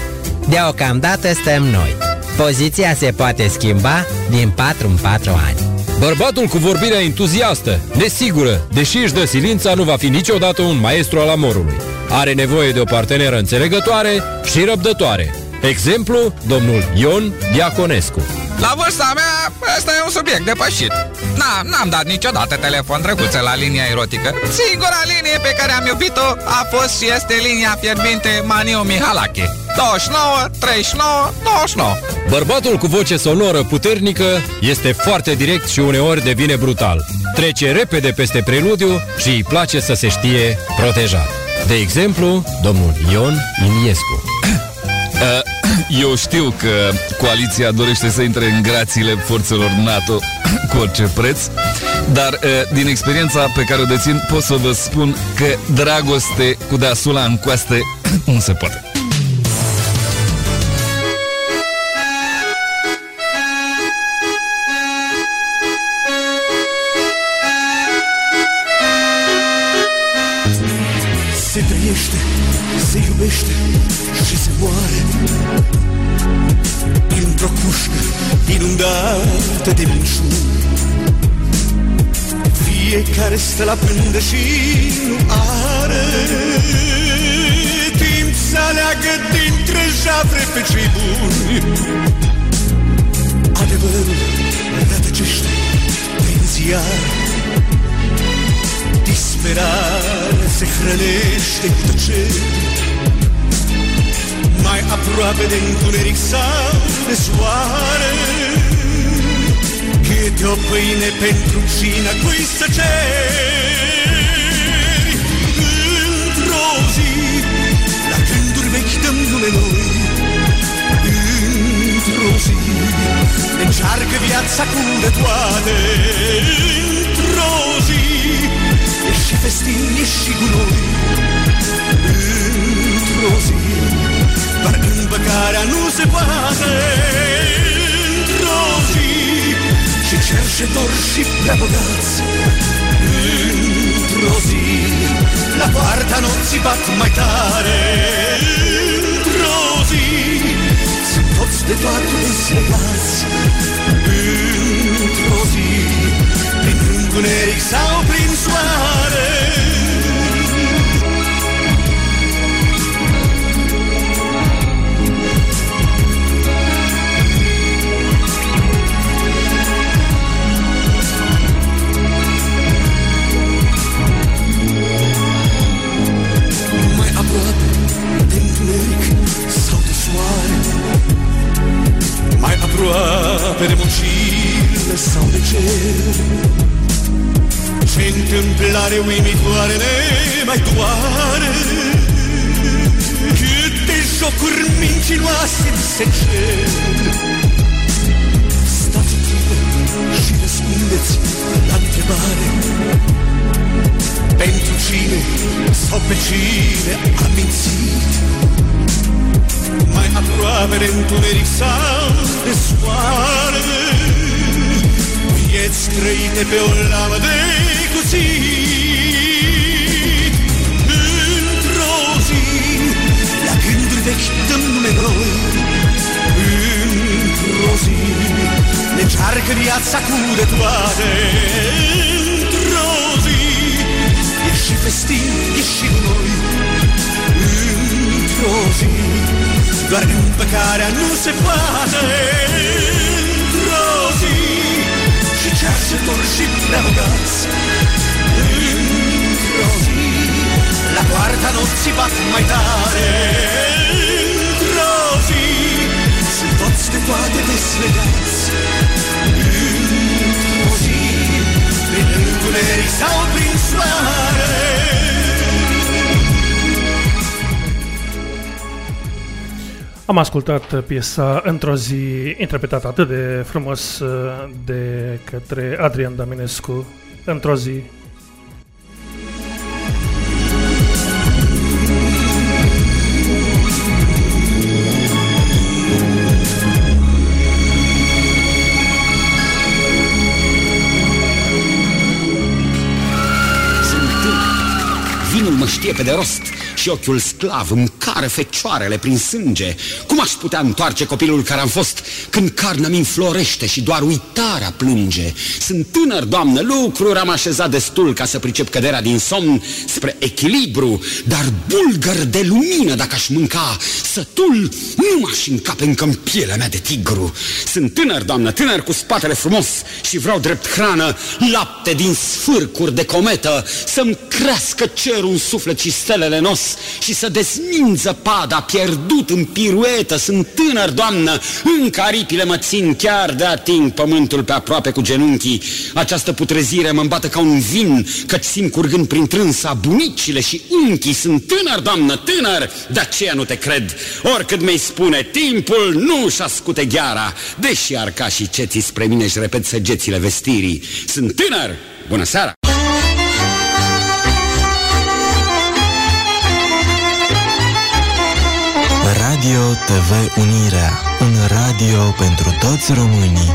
Deocamdată stăm noi. Poziția se poate schimba din 4 în 4 ani. Bărbatul cu vorbirea entuziastă, nesigură, deși își dă silința, nu va fi niciodată un maestru al amorului. Are nevoie de o parteneră înțelegătoare și răbdătoare. Exemplu, domnul Ion Diaconescu. La vârsta mea, ăsta e un subiect depășit. Na, n-am dat niciodată telefon drăguță la linia erotică. Singura linie pe care am iubit-o a fost și este linia fierbinte Maniu Mihalache. 29, 39, 99. Bărbatul cu voce sonoră puternică este foarte direct și uneori devine brutal. Trece repede peste preludiu și îi place să se știe protejat. De exemplu, domnul Ion Iliescu. [CLEARS THROAT] Eu știu că coaliția dorește să intre în grațiile forțelor NATO cu orice preț, dar uh, din experiența pe care o dețin pot să vă spun că dragoste cu deasula în coaste [CLEARS THROAT] nu se poate. Inundată de minciuni Fiecare stă la pândă și nu are Timp să aleagă dintre jafre pe cei buni. Adevărul rătăcește prin ziar. Disperarea se hrănește cu tăcere. Mai aproape de întuneric sau de soare Câte o pâine pentru cina cui să ceri? Într-o zi, la gânduri vechi dăm nume noi. Într-o zi, ne încearcă viața cu de toate Într-o zi, e și festin, e și gunoi. Într-o zi, doar îmbăcarea nu se poate. Într-o zi, și cerșetori și prea bogați Într-o zi, la poarta nopții bat mai tare. Într-o zi, sunt toți de toate deslegați Într-o zi, prin întuneric sau prin soare Mai aproape de mocile sau de cer Ce întâmplare uimitoare ne mai doare. Câte jocuri mincinoase se cer. Stați o clipă și răspundeți la întrebare. Pentru cine sau pe cine a mințit Mai aproape de întuneric sau de soare Vieți trăite pe o lamă de cuțit. Într-o zi, la gânduri vechi dăm nume noi. Într-o zi, ne încearcă viața cu de toate Într-o zi, E și festin, e și noi Într-o zi Doar împăcarea nu se poate. Într-o zi Și cercetori și prea bogați. Într-o zi La poarta nopții bat mai tare. Într-o zi Sunt toți de toate deslegați. Într-o zi prin întuneric sau prin soare Am ascultat piesa într-o zi interpretată atât de frumos uh, de către Adrian Daminescu, într-o zi. Sunt tânăr. Vinul mă știe pe de rost și ochiul sclav îmi cară fecioarele prin sânge. Cum aș putea întoarce copilul care am fost când carnea mi înflorește și doar uitarea plânge? Sunt tânăr, doamnă, lucruri am așezat destul ca să pricep căderea din somn spre echilibru, dar bulgăr de lumină dacă aș mânca, sătul nu m-aș încape încă în pielea mea de tigru. Sunt tânăr, doamnă, tânăr cu spatele frumos și vreau drept hrană lapte din sfârcuri de cometă, să-mi crească cerul în suflet și stelele nos și să dezmință pada pierdut în piruetă. Sunt tânăr, doamnă, încă aripile mă țin chiar de ating pământul pe aproape cu genunchii. Această putrezire mă îmbată ca un vin, căci simt curgând prin trânsa bunicile și unchii. Sunt tânăr, doamnă, tânăr, de aceea nu te cred. Oricât mi-ai spune, timpul nu-și ascute gheara, deși arca și ceții spre mine își repet săgețile vestirii. Sunt tânăr, bună seara! Radio TV Unirea, un radio pentru toți românii.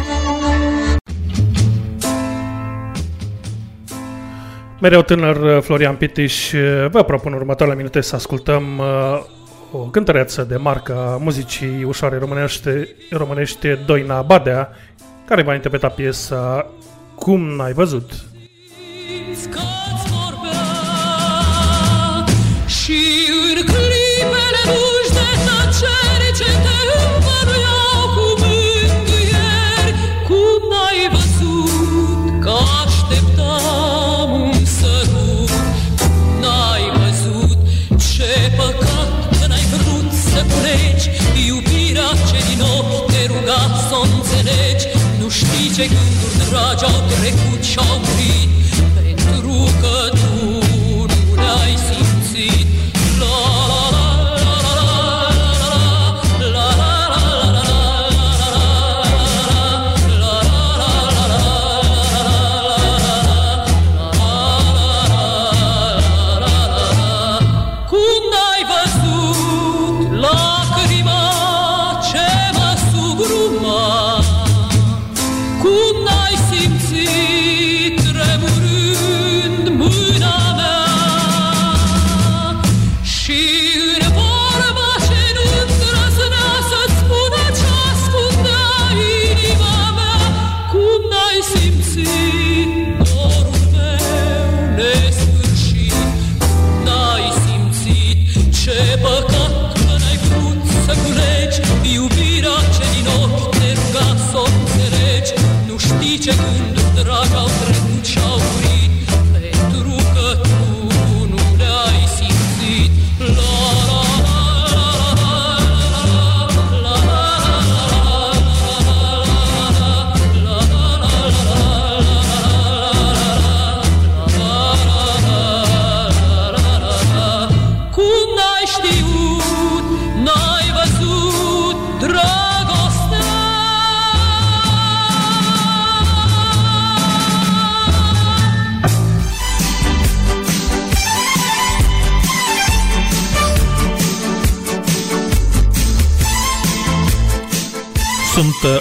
Mereu tânăr Florian Pitiș vă propun următoarele minute să ascultăm uh, o cântăreață de marca muzicii ușoare românește, românește Doina Badea, care va interpreta piesa Cum n-ai văzut. Și ce gânduri dragi au trecut și-au murit, Nu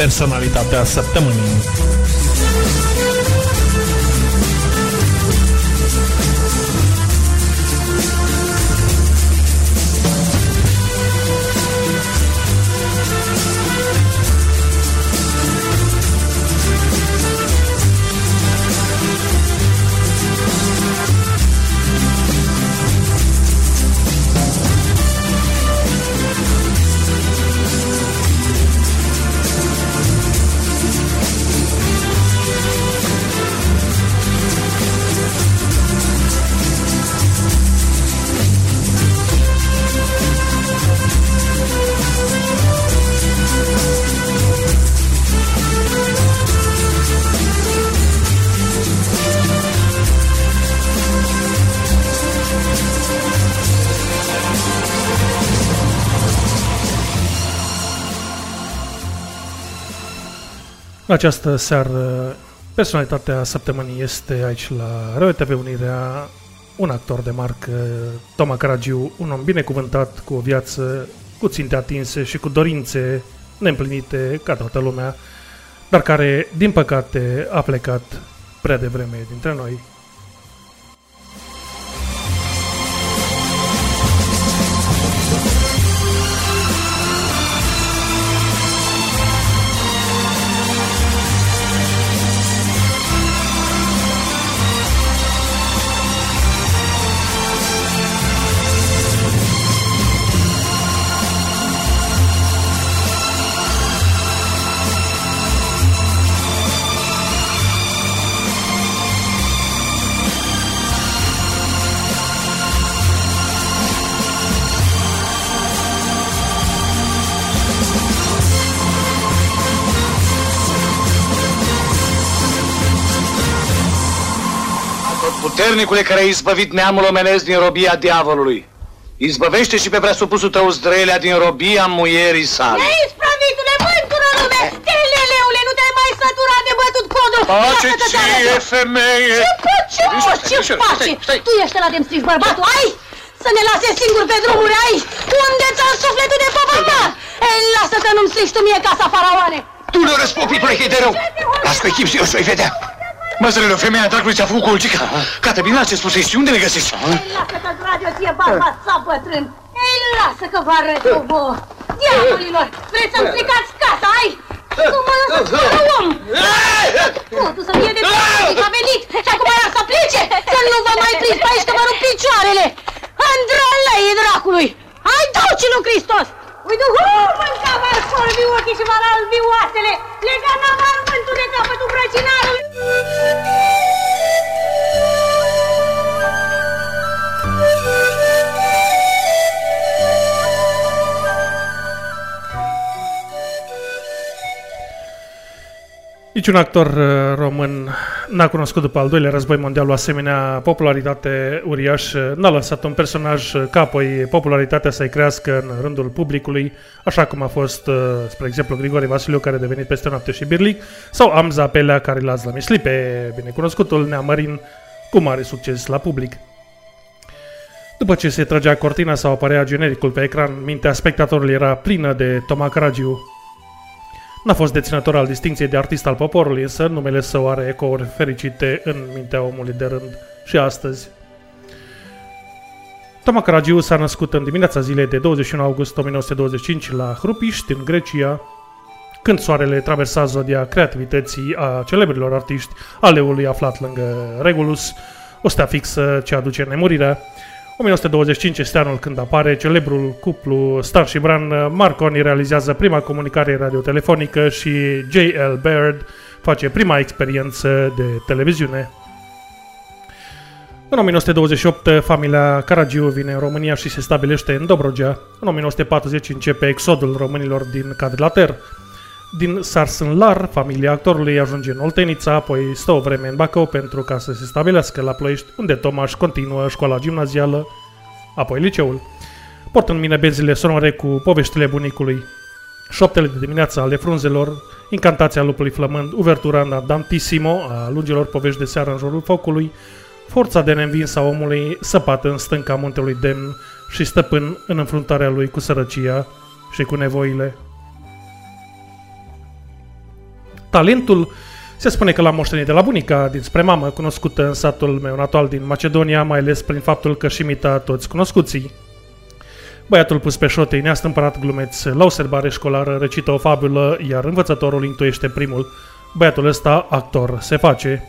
Personalitatea săptămânii În această seară, personalitatea săptămânii este aici la Radio TV Unirea, un actor de marcă, Toma Caragiu, un om binecuvântat cu o viață cu ținte atinse și cu dorințe neîmplinite ca toată lumea, dar care, din păcate, a plecat prea devreme dintre noi. Puternicule care ai izbăvit neamul omenesc din robia diavolului, izbăvește și pe presupusul tău zdrelea din robia muierii sale. Neispravitule, mântură lume! Teleleule, nu te-ai mai săturat de bătut codul! Pace Lasă-te să ție, arăt. femeie! Ce pace, mă, Stai, ce stai, pace? stai, stai. Tu ești ăla de-mi strici bărbatul, ai? Să ne lase singuri pe drumuri aici! Unde ți-am sufletul de păvămar? Ei, lasă că nu-mi strici tu mie casa faraoane! Tu le răspopitule că e de rău! Las cu echip eu să-i vedea! Măzărele, femeia dracului ți-a făcut colcica. Cată bine ce spus și unde le găsești? Lasă că dragi o ție bărbat sau bătrân! Ei, lasă că vă arăt eu vouă! Diavolilor, vreți să-mi stricați casa, ai? Tu mă lăsați fără om! Totul să fie de piață, a venit și acum ia să plece! Să nu vă mai prins pe aici că vă rup picioarele! Andralei dracului! Hai, duci lui Hristos! Uite, hu, mânca vă sorbi ochii și vă albi oasele! Lega n-am armântul de capătul brăcinarului! Niciun actor uh, român n-a cunoscut după al doilea război mondial o asemenea popularitate uriașă, n-a lăsat un personaj uh, ca apoi popularitatea să-i crească în rândul publicului, așa cum a fost, uh, spre exemplu, Grigore Vasiliu, care a devenit peste noapte și birlic, sau Amza Pelea, care l-a zlămislit pe binecunoscutul Neamărin, cu mare succes la public. După ce se tragea cortina sau apărea genericul pe ecran, mintea spectatorului era plină de Toma Caragiu, N-a fost deținător al distinției de artist al poporului, însă numele său are ecouri fericite în mintea omului de rând și astăzi. Toma Caragiu s-a născut în dimineața zilei de 21 august 1925 la Hrupiști, în Grecia, când soarele traversa zodia creativității a celebrilor artiști, aleului aflat lângă Regulus, o stea fixă ce aduce nemurirea. 1925 este anul când apare celebrul cuplu Star și Bran. Marconi realizează prima comunicare radiotelefonică și J.L. Baird face prima experiență de televiziune. În 1928, familia Caragiu vine în România și se stabilește în Dobrogea. În 1940 începe exodul românilor din Cadlater. Din Sarsânlar, familia actorului ajunge în Oltenița, apoi stă o vreme în Bacău pentru ca să se stabilească la Ploiești, unde Tomaș continuă școala gimnazială, apoi liceul. Port în mine benzile sonore cu poveștile bunicului, șoptele de dimineață ale frunzelor, incantația lupului flămând, uvertura în Dantissimo a lungilor povești de seară în jurul focului, forța de neînvins a omului săpată în stânca muntelui demn și stăpân în înfruntarea lui cu sărăcia și cu nevoile. Talentul se spune că l-am moștenit de la bunica dinspre mamă, cunoscută în satul meu natal din Macedonia, mai ales prin faptul că și imita toți cunoscuții. Băiatul pus pe șotei ne-a stâmpărat glumeț la o serbare școlară, recită o fabulă, iar învățătorul intuiește primul. Băiatul ăsta, actor, se face.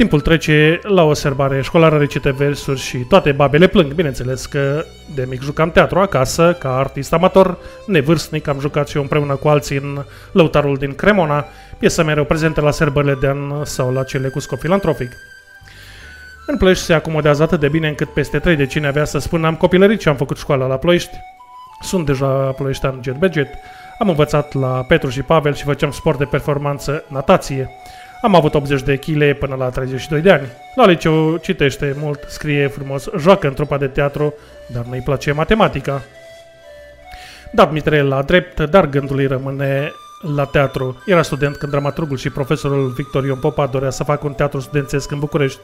Timpul trece, la o serbare școlară recită versuri și toate babele plâng. Bineînțeles că de mic jucam teatru acasă, ca artist amator, nevârstnic, am jucat și eu împreună cu alții în Lăutarul din Cremona, piesă mereu prezentă la serbările de an sau la cele cu scop filantrofic. În Ploiești se acomodează atât de bine încât peste trei decenii avea să spun am copilărit și am făcut școala la Ploiești. Sunt deja ploieștean jet budget. Am învățat la Petru și Pavel și făceam sport de performanță, natație. Am avut 80 de kg până la 32 de ani. La liceu citește mult, scrie frumos, joacă în trupa de teatru, dar nu-i place matematica. Dat mitre la drept, dar gândul îi rămâne la teatru. Era student când dramaturgul și profesorul Victor Ion Popa dorea să facă un teatru studențesc în București.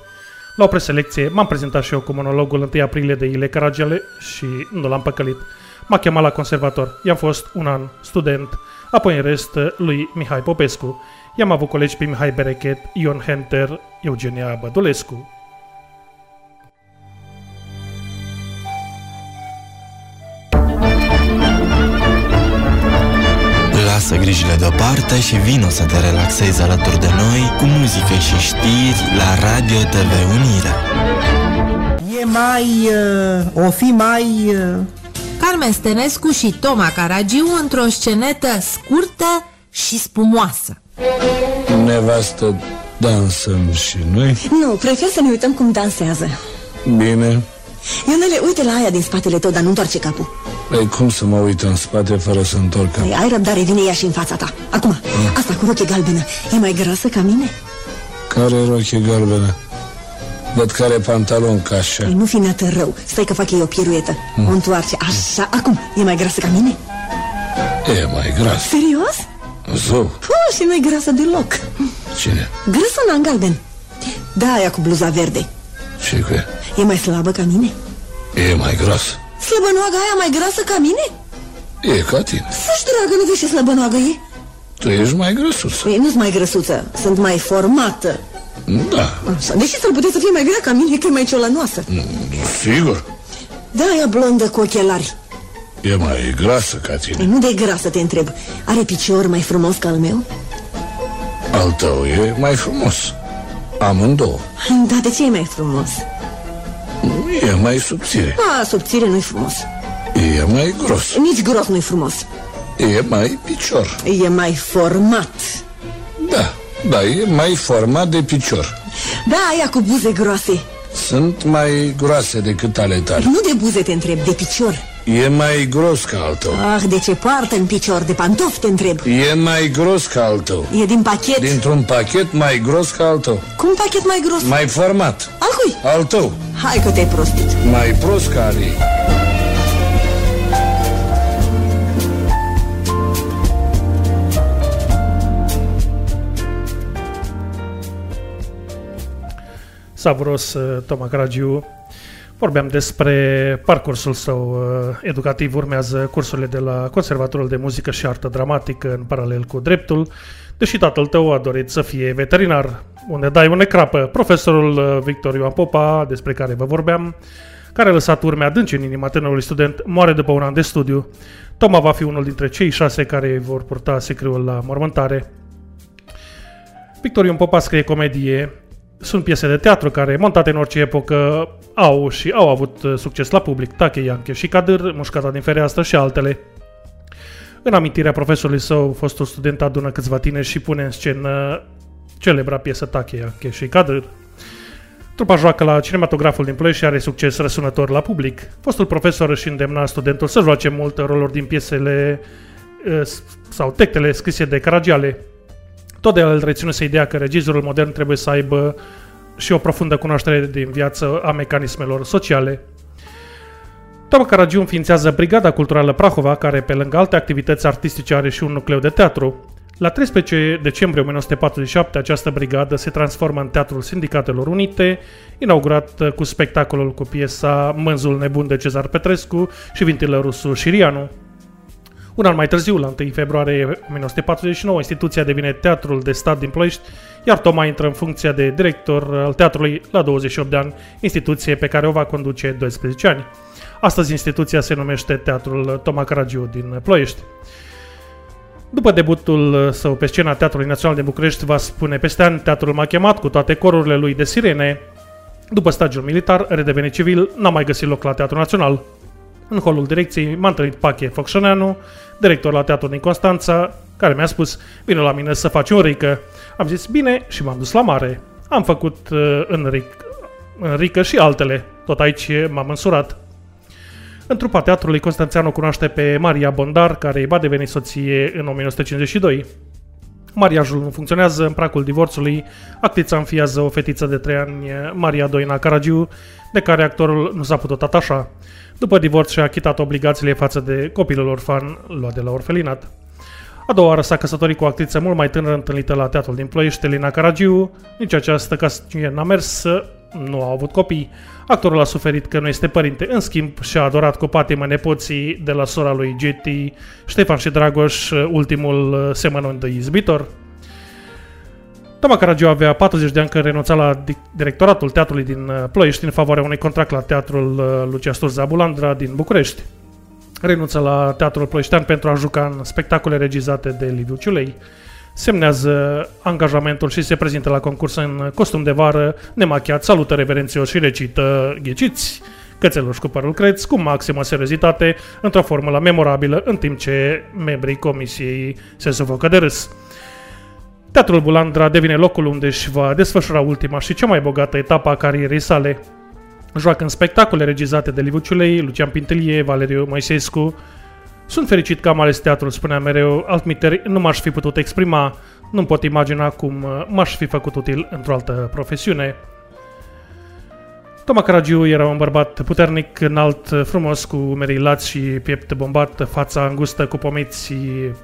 La o preselecție m-am prezentat și eu cu monologul 1 aprilie de Ile Caragiale și nu l-am păcălit. M-a chemat la conservator. I-am fost un an student, apoi în rest lui Mihai Popescu. I-am avut colegi pe Mihai Berechet, Ion Henter, Eugenia Bădulescu. Lasă grijile deoparte și vino să te relaxezi alături de noi cu muzică și știri la Radio TV Unirea. E mai... Uh, o fi mai... Uh... Carmen Stănescu și Toma Caragiu într-o scenetă scurtă și spumoasă. Nevastă, dansăm și noi? Nu, prefer să ne uităm cum dansează Bine. Ionele, uite la aia din spatele tău, dar nu întoarce capul Ei, cum să mă uit în spate fără să întorc capul? Păi, ai răbdare, vine ea și în fața ta Acum, asta cu rochie galbenă E mai grasă ca mine? Care rochie galbenă? Văd că are pantalon ca așa. Ei, nu fi nată rău. Stai că fac eu o piruetă. Mm. O întoarce. Așa. Acum. E mai grasă ca mine? E mai gras. Serios? Zău, Puh, și nu-i grasă deloc. cine? Grăsă în galben. Da, aia cu bluza verde. Ce cu ea? E mai slabă ca mine? E mai gras. Slăbănoaga aia mai grasă ca mine? E ca tine. Să-și dragă, nu vezi ce slăbănoagă e? Tu ești mai grăsuță. Ei, nu-s mai grăsuță, sunt mai formată. Da, Așa, deși s-ar putea să fie mai grea ca mine, că e mai ciolănoasă. sigur. Da, ea blondă cu ochelari. E mai grasă ca tine. Ei, nu de grasă te întreb. Are picior mai frumos ca al meu? Al tău e mai frumos. Amândouă. Da, de ce e mai frumos? E mai subțire. A, subțire nu-i frumos. E mai gros. Nici gros nu-i frumos. E mai picior. E mai format. Da, da, e mai format de picior. Da, aia cu buze groase. Sunt mai groase decât ale tale. Nu de buze te întreb, de picior. E mai gros ca al tău. Ah, de ce poartă în picior? De pantofi te întreb. E mai gros ca al tău. E din pachet? Dintr-un pachet mai gros ca al tău. Cum pachet mai gros? Mai format. Al cui? Al tău. Hai că te-ai prostit. Mai prost ca al ei. Savuros uh, Toma Caragiu. Vorbeam despre parcursul său uh, educativ. Urmează cursurile de la Conservatorul de Muzică și Artă Dramatică în paralel cu dreptul, deși tatăl tău a dorit să fie veterinar, unde dai o necrapă. Profesorul uh, Victor Ioan Popa, despre care vă vorbeam, care a lăsat urme adânci în inima tânărului student, moare după un an de studiu. Toma va fi unul dintre cei șase care vor purta secriul la mormântare. Victor Ion Popa scrie comedie, sunt piese de teatru care, montate în orice epocă, au și au avut uh, succes la public, Tache, Ianche și Cadâr, Mușcata din fereastră și altele. În amintirea profesorului său, fostul student adună câțiva tineri și pune în scenă celebra piesă Tache, Ianche și Cadâr. Trupa joacă la cinematograful din Ploiești și are succes răsunător la public. Fostul profesor își îndemna studentul să joace multe roluri din piesele uh, sau textele scrise de Caragiale. Tot de el reținuse ideea că regizorul modern trebuie să aibă și o profundă cunoaștere din viață a mecanismelor sociale. Toma Caragiu înființează Brigada Culturală Prahova, care pe lângă alte activități artistice are și un nucleu de teatru. La 13 decembrie 1947, această brigadă se transformă în Teatrul Sindicatelor Unite, inaugurat cu spectacolul cu piesa Mânzul nebun de Cezar Petrescu și Vintilă Rusu Șirianu. Un an mai târziu, la 1 februarie 1949, instituția devine Teatrul de Stat din Ploiești, iar Toma intră în funcția de director al teatrului la 28 de ani, instituție pe care o va conduce 12 ani. Astăzi instituția se numește Teatrul Toma Caragiu din Ploiești. După debutul său pe scena Teatrului Național de București, va spune peste ani, teatrul m-a chemat cu toate corurile lui de sirene. După stagiul militar, redevenit civil, n-a mai găsit loc la Teatrul Național. În holul direcției m-a întâlnit Pache Focșăneanu, director la Teatrul din Constanța, care mi-a spus, vine la mine să faci un rică. Am zis, bine, și m-am dus la mare. Am făcut uh, în, ric, în rică și altele. Tot aici m-am însurat. În trupa teatrului, Constanțeanu cunoaște pe Maria Bondar, care îi va deveni soție în 1952. Mariajul nu funcționează, în pracul divorțului, actrița înfiază o fetiță de 3 ani, Maria Doina Caragiu, de care actorul nu s-a putut atașa. După divorț și-a achitat obligațiile față de copilul orfan luat de la orfelinat. A doua oară s-a căsătorit cu o actriță mult mai tânără întâlnită la teatrul din Ploiești, Elina Caragiu. Nici această căsătorie n-a mers, nu au avut copii. Actorul a suferit că nu este părinte. În schimb, și-a adorat cu patimă nepoții de la sora lui Getty, Ștefan și Dragoș, ultimul semănând de izbitor. Toma Caragiu avea 40 de ani când renunța la directoratul teatrului din Ploiești în favoarea unui contract la teatrul Lucia Sturza Bulandra din București. Renunță la teatrul ploieștean pentru a juca în spectacole regizate de Liviu Ciulei. Semnează angajamentul și se prezintă la concurs în costum de vară, nemachiat, salută reverențios și recită ghiciți, cățeluși cu părul creț, cu maximă seriozitate, într-o formulă memorabilă, în timp ce membrii comisiei se sufocă de râs. Teatrul Bulandra devine locul unde își va desfășura ultima și cea mai bogată etapă a carierei sale. Joacă în spectacole regizate de Liviu Ciulei, Lucian Pintelie, Valeriu Moisescu. Sunt fericit că am ales teatrul, spunea mereu, altmiteri nu m-aș fi putut exprima, nu pot imagina cum m-aș fi făcut util într-o altă profesiune. Toma Caragiu era un bărbat puternic, înalt, frumos, cu umerii lați și piept bombat, fața îngustă cu pomeți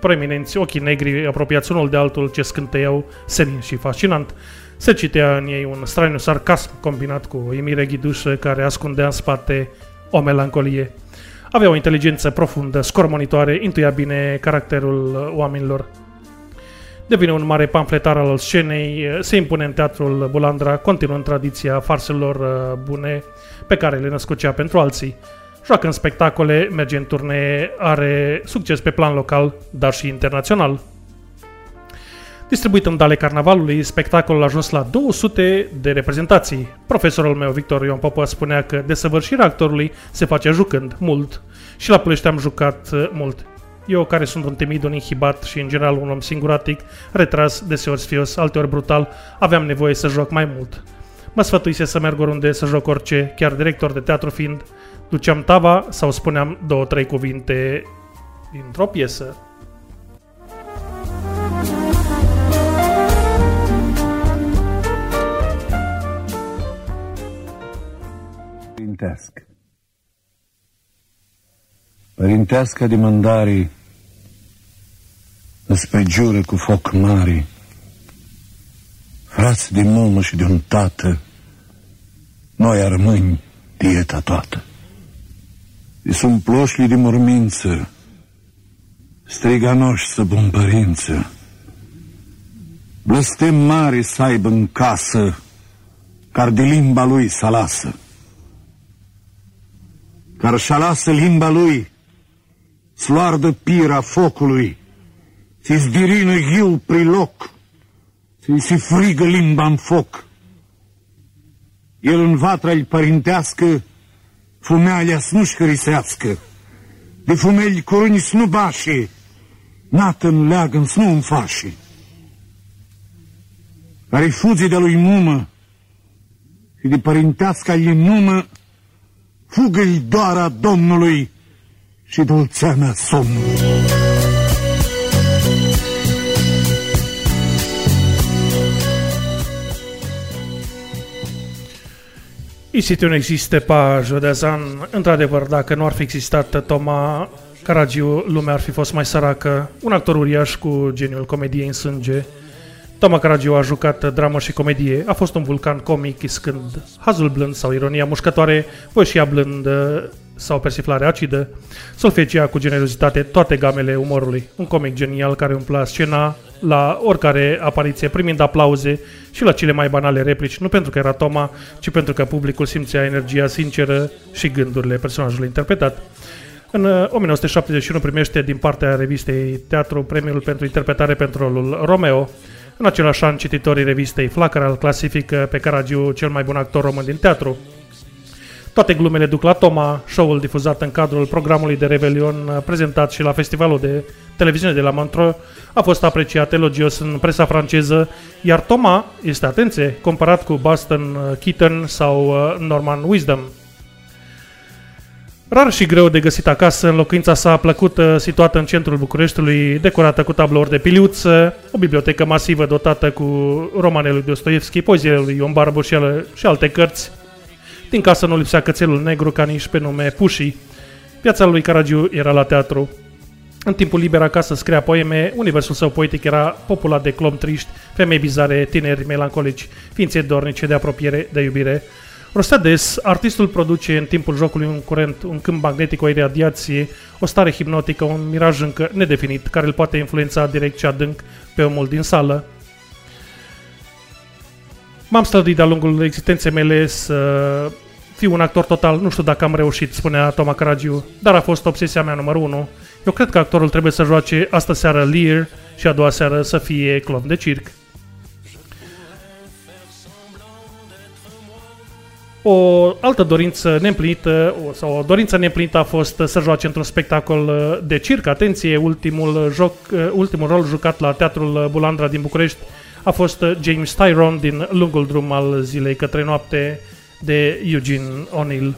proeminenți, ochii negri apropiați unul de altul ce scânteiau senin și fascinant. Se citea în ei un straniu sarcasm combinat cu o imire ghidușă care ascundea în spate o melancolie. Avea o inteligență profundă, scormonitoare, intuia bine caracterul oamenilor. Devine un mare pamfletar al scenei, se impune în teatrul Bulandra, continuând tradiția farselor uh, bune pe care le născocea pentru alții. Joacă în spectacole, merge în turnee, are succes pe plan local, dar și internațional. Distribuit în dale carnavalului, spectacolul a ajuns la 200 de reprezentații. Profesorul meu, Victor Ion Popă, spunea că desăvârșirea actorului se face jucând mult. Și la Ploiești am jucat uh, mult. Eu, care sunt un timid, un inhibat și în general un om singuratic, retras, deseori sfios, alteori brutal, aveam nevoie să joc mai mult. Mă sfătuise să merg oriunde, să joc orice, chiar director de teatru fiind, duceam tava sau spuneam două, trei cuvinte dintr-o piesă. Părintească. Părintească de mândarii Spăgiură cu foc mare Frați de mamă și de un tată Noi ar rămâni dieta toată. Și sunt ploșii de mormință Striganoși să bun părință Blăstem mare să aibă în casă Car de limba lui să lasă. Car și-a lasă limba lui Sloardă pira focului ți zdirină ghiu priloc, ți se frigă limba în foc. El în vatra-i părintească, fumealea să nu șcărisească, de fumeli coruni să nu bașe, nată în leagă să nu înfașe. Care fuzi de lui mumă și de părintească al numă, fugă-i doar a Domnului și dulțeamea somnului. Ici tu n'existe pas, Jodezan. Într-adevăr, dacă nu ar fi existat Toma Caragiu, lumea ar fi fost mai săracă. Un actor uriaș cu geniul comediei în sânge. Toma Caragiu a jucat dramă și comedie, a fost un vulcan comic iscând hazul blând sau ironia mușcătoare, poesia blândă sau persiflare acidă, solfegia cu generozitate toate gamele umorului. Un comic genial care umplea scena la oricare apariție, primind aplauze și la cele mai banale replici, nu pentru că era Toma, ci pentru că publicul simțea energia sinceră și gândurile personajului interpretat. În 1971 uh, primește din partea revistei Teatru premiul pentru interpretare pentru rolul Romeo. În același an, cititorii revistei Flacăra îl clasifică pe Caragiu cel mai bun actor român din teatru. Toate glumele duc la Toma, show-ul difuzat în cadrul programului de Revelion, uh, prezentat și la festivalul de televiziune de la Montreux, a fost apreciat elogios în presa franceză, iar Toma este, atenție, comparat cu Boston uh, Keaton sau uh, Norman Wisdom. Rar și greu de găsit acasă, în locuința sa plăcută, situată în centrul Bucureștiului, decorată cu tablouri de piliuță, o bibliotecă masivă dotată cu romanele lui Dostoevski, poeziile lui Ion Barbu și, ale, și alte cărți. Din casă nu lipsea cățelul negru ca nici pe nume Puși. Viața lui Caragiu era la teatru. În timpul liber acasă scria poeme, universul său poetic era populat de clom triști, femei bizare, tineri melancolici, ființe dornice de apropiere, de iubire. Rostea des, artistul produce în timpul jocului un curent, un câmp magnetic, o iradiație, o stare hipnotică, un miraj încă nedefinit, care îl poate influența direct și adânc pe omul din sală. M-am străduit de-a lungul existenței mele să fiu un actor total, nu știu dacă am reușit, spunea Toma Caragiu, dar a fost obsesia mea numărul 1. Eu cred că actorul trebuie să joace astă seară Lear și a doua seară să fie clon de circ. O altă dorință neîmplinită, sau o dorință neîmplinită a fost să joace într-un spectacol de circ. Atenție, ultimul, joc, ultimul rol jucat la Teatrul Bulandra din București a fost James Tyrone din lungul drum al zilei către noapte de Eugene O'Neill.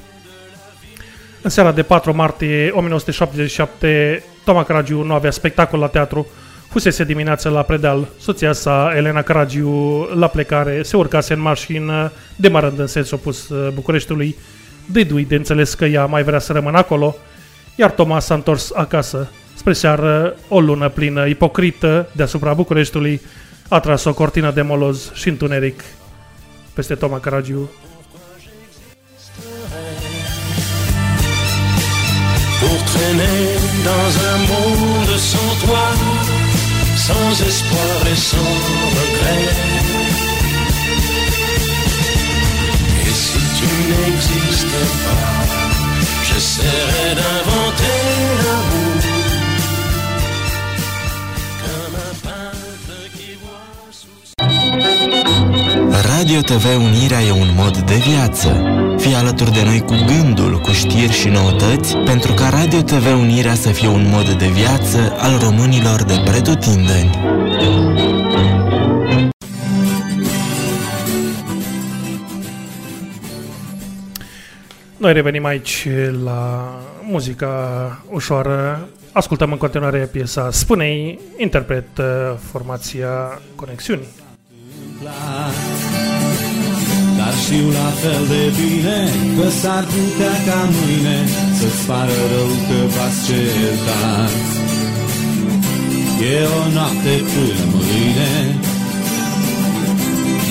În seara de 4 martie 1977, Toma Caragiu nu avea spectacol la teatru, Fusese dimineața la Predeal. Soția sa, Elena Caragiu, la plecare, se urcase în mașină, demarând în sens opus uh, Bucureștiului. Dădui de înțeles că ea mai vrea să rămână acolo, iar Toma s-a întors acasă. Spre seară, o lună plină, ipocrită, deasupra Bucureștiului, a tras o cortină de moloz și întuneric peste Toma Caragiu. Traîner dans un monde sans toi, sans espoir et sans regret. Et si tu n'existais pas, j'essaierais d'inventer l'amour. Radio TV Unirea e un mod de viață. Fii alături de noi cu gândul, cu știri și noutăți, pentru ca Radio TV Unirea să fie un mod de viață al românilor de pretutindeni. Noi revenim aici la muzica ușoară. Ascultăm în continuare piesa Spune-i, interpret uh, formația Conexiunii. Dar știu la fel de bine că s-ar putea ca mâine Să-ți pară rău că v-ați certat. E o noapte până mâine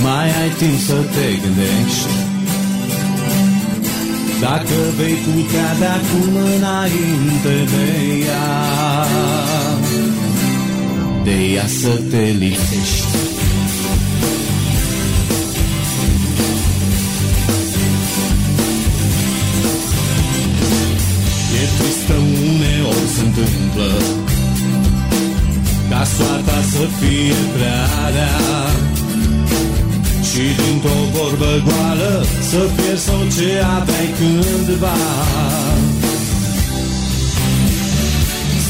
Mai ai timp să te gândești. Dacă vei putea de acum înainte de ea De ea să te lipsești E tristă uneori se întâmplă. Ca soarta să fie prea rea. Și dintr-o vorbă goală Să pierzi tot ce aveai cândva.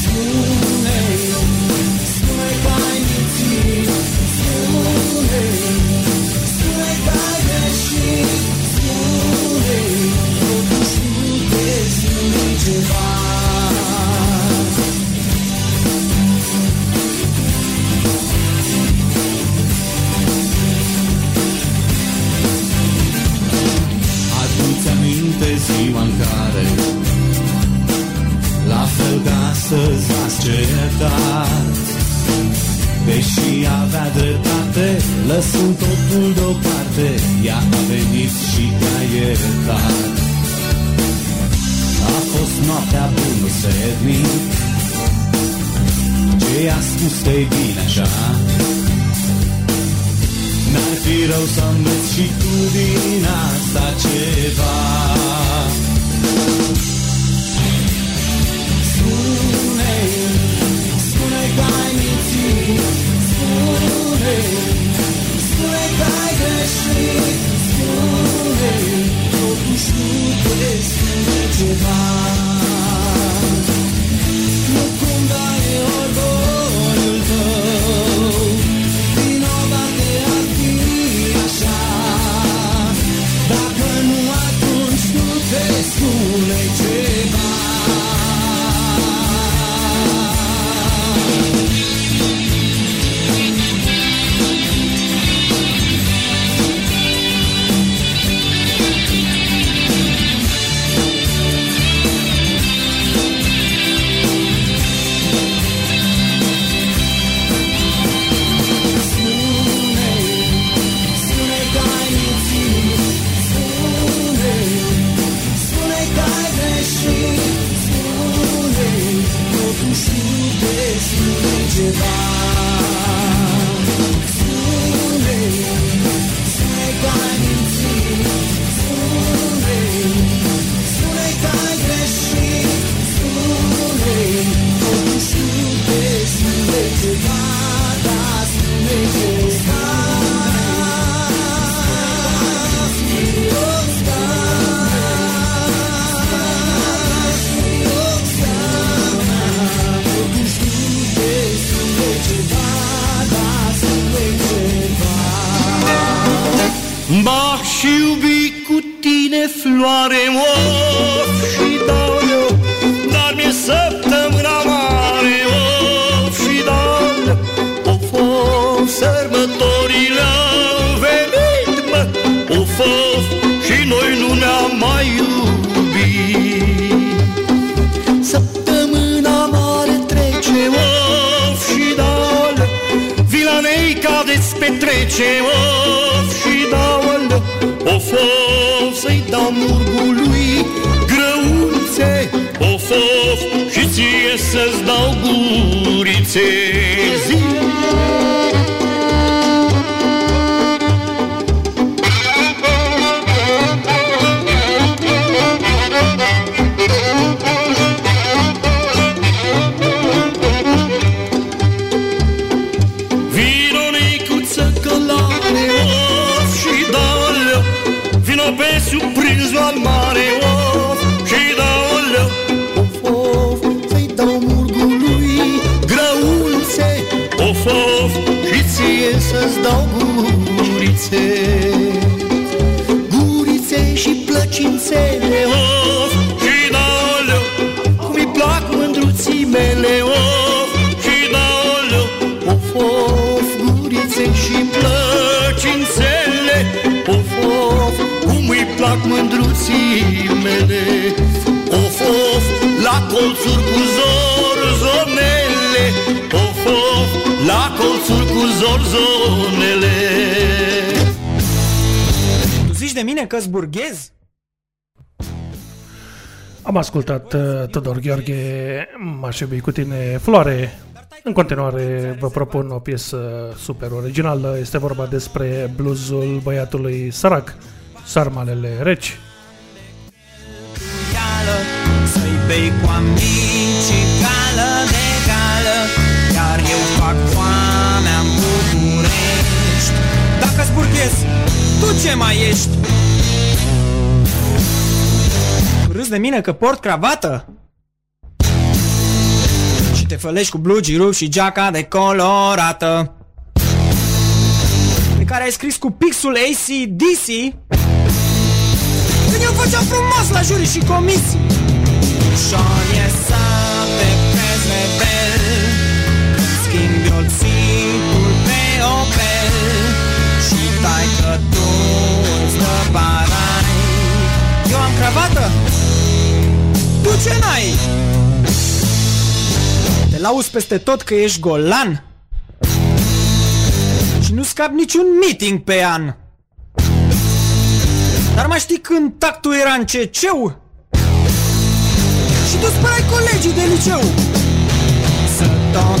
Spune, spune ceva. Adu-ți aminte ziua în care La fel ca astăzi v-ați certat. Deși avea dreptate Lăsând totul deoparte Ea a venit și te-a iertat. A fost noaptea bună sednic Ce i-a spus că e bine așa? N-ar fi rău să înveți și tu din asta ceva. Spune, spune că ai mințit. Spune, spune că ai greșit. Spune, totuși nu te spune ceva cumva Totuși nu te floare of și dau dar mi-e săptămâna mare of și dau eu, of, of, sărbătorile au venit, mă, of, of, și noi nu ne-am mai iubit. Săptămâna mare trece of și dau eu, vila nei cadeți petrece of, să-i dau murgului grăunțe Of, of, și ție să-ți dau gurițe Zi! Vino pe surprinsul al mare of și dă-o Of, of, să-i dau murgului grăunțe Of, of, și ție să-ți dau gurițe. Gurițe și plăcințele of mândruții mele Of, of, la colțuri cu zor zonele Of, of, la colțuri cu zor zonele Tu zici de mine că-s burghez? Am ascultat uh, Tudor Gheorghe, m-aș iubi cu tine, Floare. În continuare vă propun o piesă super originală. Este vorba despre bluzul băiatului sărac, sarmalele reci. Mine că port cravată? Și te fălești cu blugii rup și geaca decolorată. Pe care ai scris cu pixul ACDC Când eu făceam frumos la jurii și comisii. Șonie să te crezi rebel. Când schimbi oțitul pe Opel. Și dai că tu îți dă barai. Eu am cravată? Tu ce n-ai? Te lauzi peste tot că ești golan Și nu scapi niciun meeting pe an Dar mai știi când tactul era în ceceu? Și tu spărai colegii de liceu Să tot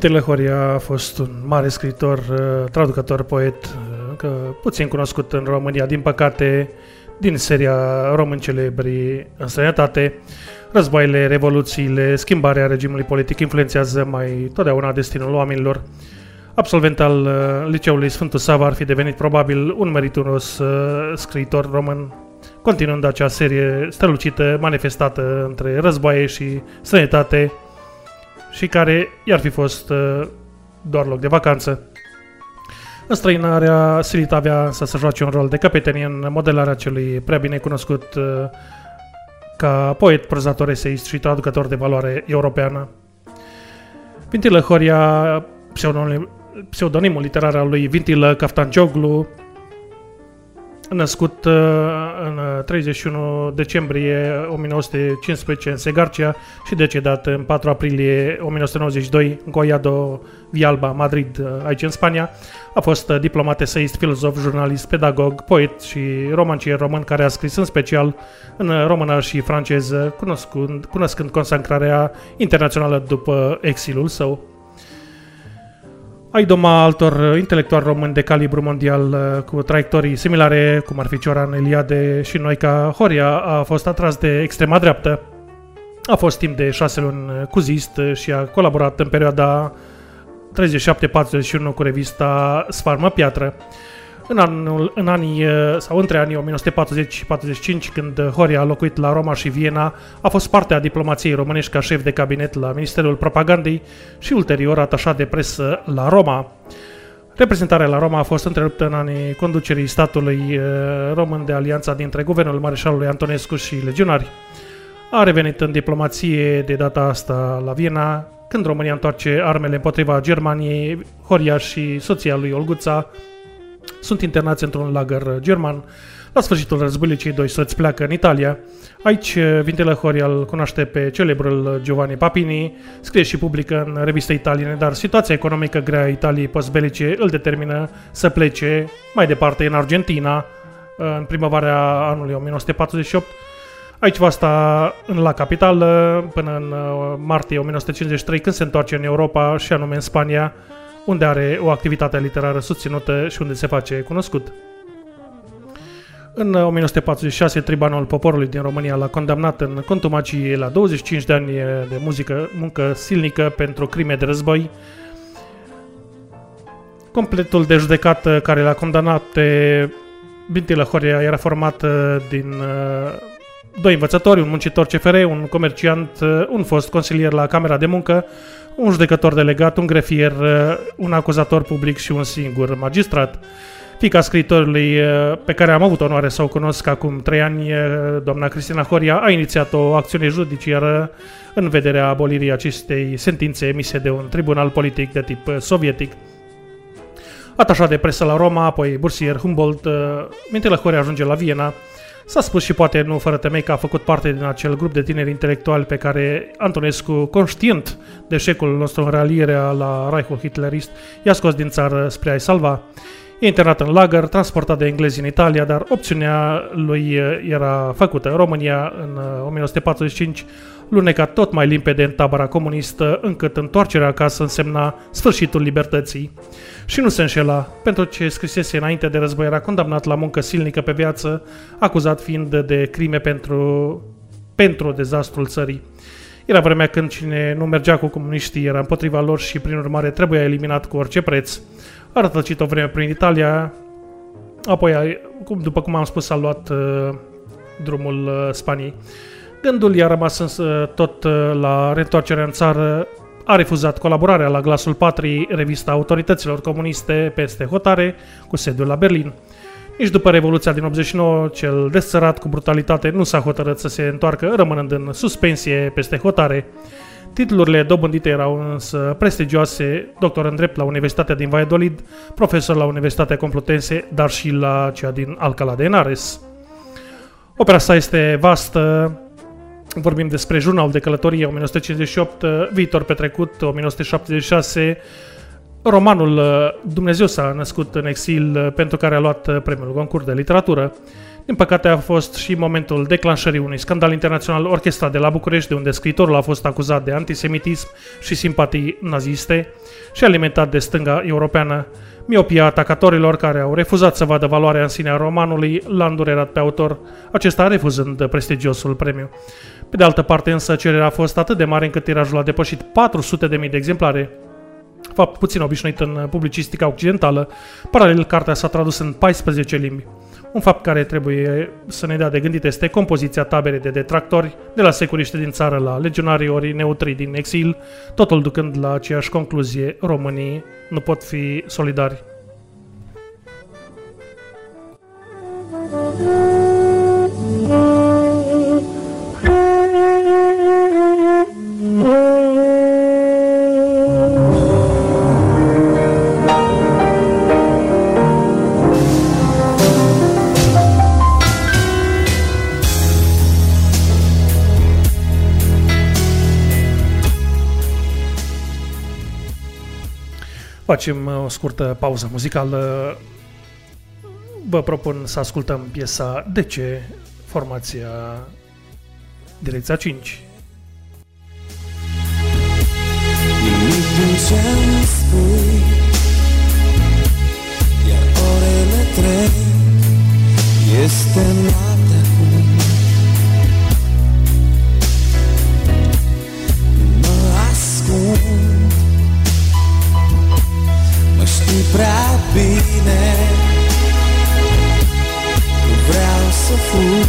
Pintele Horia a fost un mare scriitor, uh, traducător, poet, uh, că puțin cunoscut în România, din păcate, din seria Român Celebri în străinătate. Războaiele, revoluțiile, schimbarea regimului politic influențează mai totdeauna destinul oamenilor. Absolvent al uh, liceului Sfântul Sava ar fi devenit probabil un merituros uh, scriitor român, continuând acea serie strălucită manifestată între războaie și străinătate, și care i-ar fi fost uh, doar loc de vacanță. Înstrăinarea silit avea însă să joace un rol de căpetenie în modelarea celui prea bine cunoscut uh, ca poet, prozator, eseist și traducător de valoare europeană. Vintilă Horia, pseudonim, pseudonimul literar al lui Vintilă Caftancioglu, născut uh, în 31 decembrie 1915 în Segarcia și decedat în 4 aprilie 1992 în Goiado Vialba, Madrid, uh, aici în Spania. A fost uh, diplomat, eseist, filozof, jurnalist, pedagog, poet și romancier român care a scris în special în română și franceză, cunoscând, cunoscând consacrarea internațională după exilul său. Ai doma altor intelectuali români de calibru mondial uh, cu traiectorii similare, cum ar fi Cioran, Eliade și Noica Horia, a fost atras de extrema dreaptă. A fost timp de șase luni cuzist și a colaborat în perioada 37-41 cu revista Sfarmă Piatră. În, anul, în anii, sau între anii 1940 și 45, când Horia a locuit la Roma și Viena, a fost parte a diplomației românești ca șef de cabinet la Ministerul Propagandei și ulterior atașat de presă la Roma. Reprezentarea la Roma a fost întreruptă în anii conducerii statului eh, român de alianța dintre guvernul mareșalului Antonescu și legionari. A revenit în diplomație de data asta la Viena, când România întoarce armele împotriva Germaniei, Horia și soția lui Olguța sunt internați într-un lagăr german. La sfârșitul războiului, cei doi soți pleacă în Italia. Aici, Vintele Horia îl cunoaște pe celebrul Giovanni Papini, scrie și publică în reviste italiene, dar situația economică grea a Italiei postbelice îl determină să plece mai departe în Argentina, în primăvara anului 1948. Aici va sta în la capitală până în martie 1953, când se întoarce în Europa și anume în Spania, unde are o activitate literară susținută și unde se face cunoscut. În 1946, Tribunalul Poporului din România l-a condamnat în contumacie la 25 de ani de muzică, muncă silnică pentru crime de război. Completul de judecată care l-a condamnat pe Bintila Horia era format din doi învățători, un muncitor CFR, un comerciant, un fost consilier la Camera de Muncă, un judecător delegat, un grefier, uh, un acuzator public și un singur magistrat. Fica scriitorului uh, pe care am avut onoare să o cunosc acum trei ani, uh, doamna Cristina Horia, a inițiat o acțiune judiciară în vederea abolirii acestei sentințe emise de un tribunal politic de tip sovietic. Atașat de presă la Roma, apoi bursier Humboldt, Mintele Horia ajunge la Viena, S-a spus și poate nu fără temei că a făcut parte din acel grup de tineri intelectuali pe care Antonescu, conștient de eșecul nostru în realierea la Reichul Hitlerist, i-a scos din țară spre a-i salva. E internat în lagăr, transportat de englezi în Italia, dar opțiunea lui era făcută. în România, în 1945, luneca tot mai limpede în tabăra comunistă, încât întoarcerea acasă însemna sfârșitul libertății. Și nu se înșela, pentru ce scrisese înainte de război era condamnat la muncă silnică pe viață, acuzat fiind de crime pentru, pentru dezastrul țării. Era vremea când cine nu mergea cu comuniștii era împotriva lor și prin urmare trebuia eliminat cu orice preț. A rătăcit o vreme prin Italia, apoi, a- cum- după cum am spus, a luat uh, drumul uh, Spaniei. Gândul i-a rămas însă tot uh, la reîntoarcerea în țară, a refuzat colaborarea la Glasul Patriei, revista autorităților comuniste peste hotare, cu sediul la Berlin. Nici după Revoluția din 89, cel desțărat cu brutalitate nu s-a hotărât să se întoarcă, rămânând în suspensie peste hotare. Titlurile dobândite erau însă prestigioase, doctor în drept la Universitatea din Valladolid, profesor la Universitatea Complutense, dar și la cea din Alcalá de Henares. Opera sa este vastă, vorbim despre Jurnalul de călătorie 1958, Viitor petrecut 1976, romanul uh, Dumnezeu s-a născut în exil uh, pentru care a luat uh, premiul Goncourt de literatură. Din păcate a fost și momentul declanșării unui scandal internațional orchestrat de la București, de unde scriitorul a fost acuzat de antisemitism și simpatii naziste și alimentat de stânga europeană. Miopia atacatorilor care au refuzat să vadă valoarea în sine a romanului l-a îndurerat pe autor, acesta refuzând prestigiosul premiu. Pe de altă parte însă cererea a fost atât de mare încât tirajul a depășit 400.000 de exemplare, fapt puțin obișnuit în publicistica occidentală. Paralel, cartea s-a tradus în 14 limbi. Un fapt care trebuie să ne dea de gândit este compoziția taberei de detractori, de la securiști din țară la legionarii ori neutri din exil, totul ducând la aceeași concluzie, românii nu pot fi solidari. Facem uh, o scurtă pauză muzicală. Vă propun să ascultăm piesa De ce? Formația Direcția 5. Nimic din ce-mi spui. Iar orele trec. Este noapte acum. Mă ascund. Mă știi prea bine. Nu vreau să fug.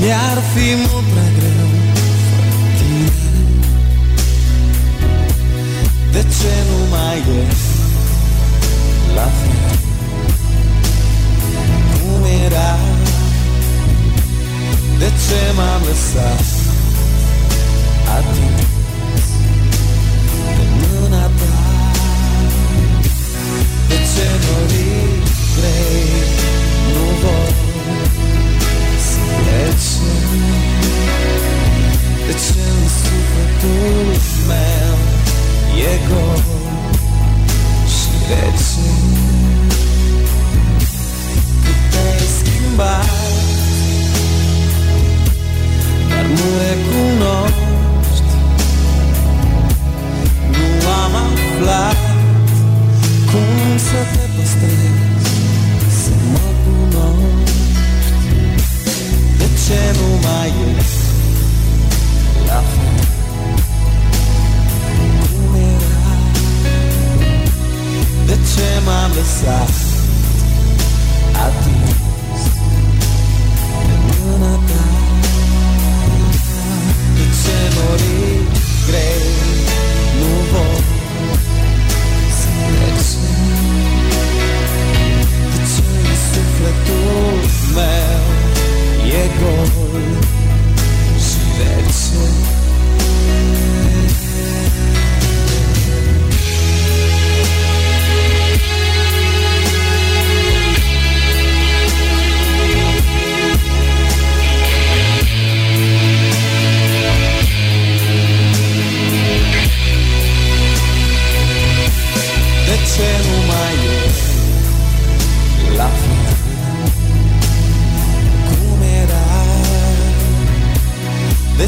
Mi-ar fi mult prea de ce nu mai e la fel cum era? De ce m-am lăsat atins de mâna ta? De ce norii ce nu mai ești De ce m-am lăsat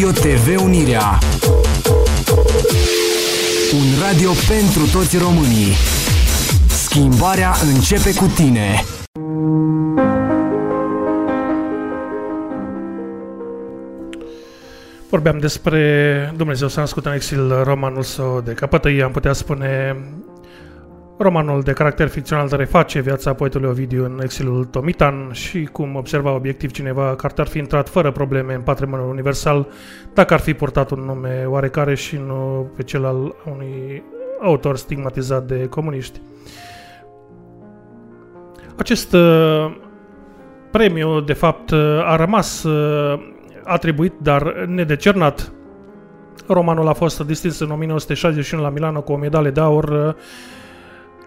Radio TV Unirea. Un radio pentru toți românii. Schimbarea începe cu tine. Vorbeam despre Dumnezeu s-a născut în exil, romanul său de capătăie, am putea spune romanul de caracter ficțional de reface viața poetului Ovidiu în exilul Tomitan și, cum observa obiectiv cineva, cartea ar fi intrat fără probleme în patrimoniul universal dacă ar fi purtat un nume oarecare și nu pe cel al unui autor stigmatizat de comuniști. Acest uh, premiu, de fapt, uh, a rămas uh, atribuit, dar nedecernat. Romanul a fost distins în 1961 la Milano cu o medalie de aur uh,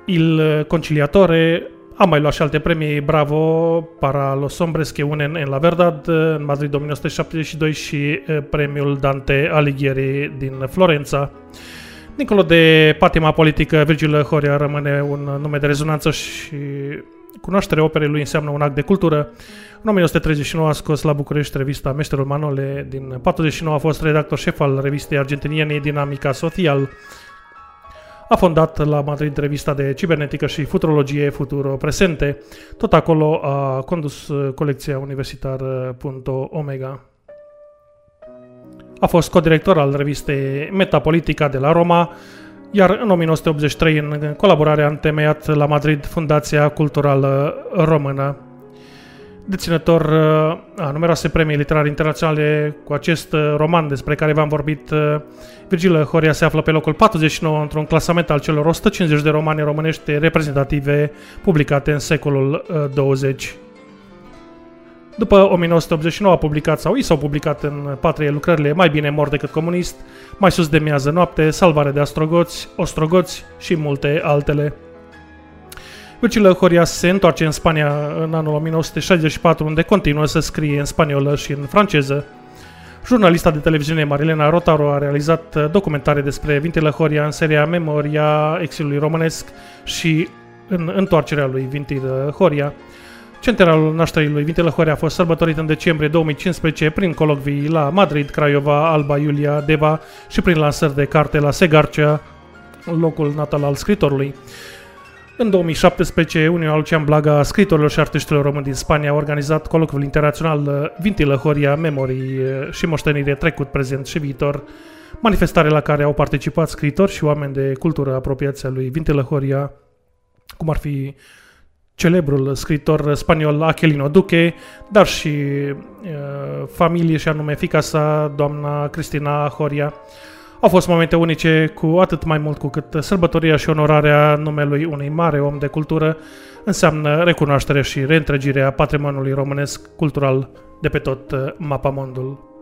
Il Conciliatore, a mai luat și alte premii, Bravo, para los hombres que unen en la verdad, uh, în Madrid 1972 și uh, premiul Dante Alighieri din Florența. Dincolo de patima politică, Virgil Horia rămâne un nume de rezonanță și cunoașterea operei lui înseamnă un act de cultură. În 1939 a scos la București revista Meșterul Manole, din 49 a fost redactor șef al revistei argentiniene Dinamica Social. A fondat la Madrid revista de cibernetică și futurologie Futuro Presente. Tot acolo a condus colecția universitară Punto Omega. A fost codirector al revistei Metapolitica de la Roma, iar în 1983, în colaborare, a întemeiat la Madrid Fundația Culturală Română. Deținător uh, a numeroase premii literare internaționale cu acest uh, roman despre care v-am vorbit, uh, Virgil Horia se află pe locul 49 într-un clasament al celor 150 de romane românești reprezentative publicate în secolul 20. După 1989 a publicat sau i s-au publicat în patrie lucrările Mai bine mor decât comunist, Mai sus de miază noapte, Salvare de astrogoți, Ostrogoți și multe altele. Virgil Horia se întoarce în Spania în anul 1964, unde continuă să scrie în spaniolă și în franceză. Jurnalista de televiziune Marilena Rotaro a realizat documentare despre Vintile Horia în seria Memoria exilului românesc și în întoarcerea lui Vintil Horia. Centenarul nașterii lui Vintele Horea a fost sărbătorit în decembrie 2015 prin colocvii la Madrid, Craiova, Alba Iulia, Deva și prin lansări de carte la Segarcea, locul natal al scritorului. În 2017, Uniunea Lucian Blaga a scritorilor și artiștilor români din Spania a organizat colocviul internațional Vintilă Horia, Memorii și moștenire trecut, prezent și viitor, manifestare la care au participat scritori și oameni de cultură apropiați lui Vintilă Horia, cum ar fi celebrul scritor spaniol Aquilino Duque, dar și uh, familie și anume fica sa, doamna Cristina Horia. Au fost momente unice cu atât mai mult cu cât sărbătoria și onorarea numelui unui mare om de cultură înseamnă recunoaștere și reîntregirea patrimoniului românesc cultural de pe tot uh, mapamondul.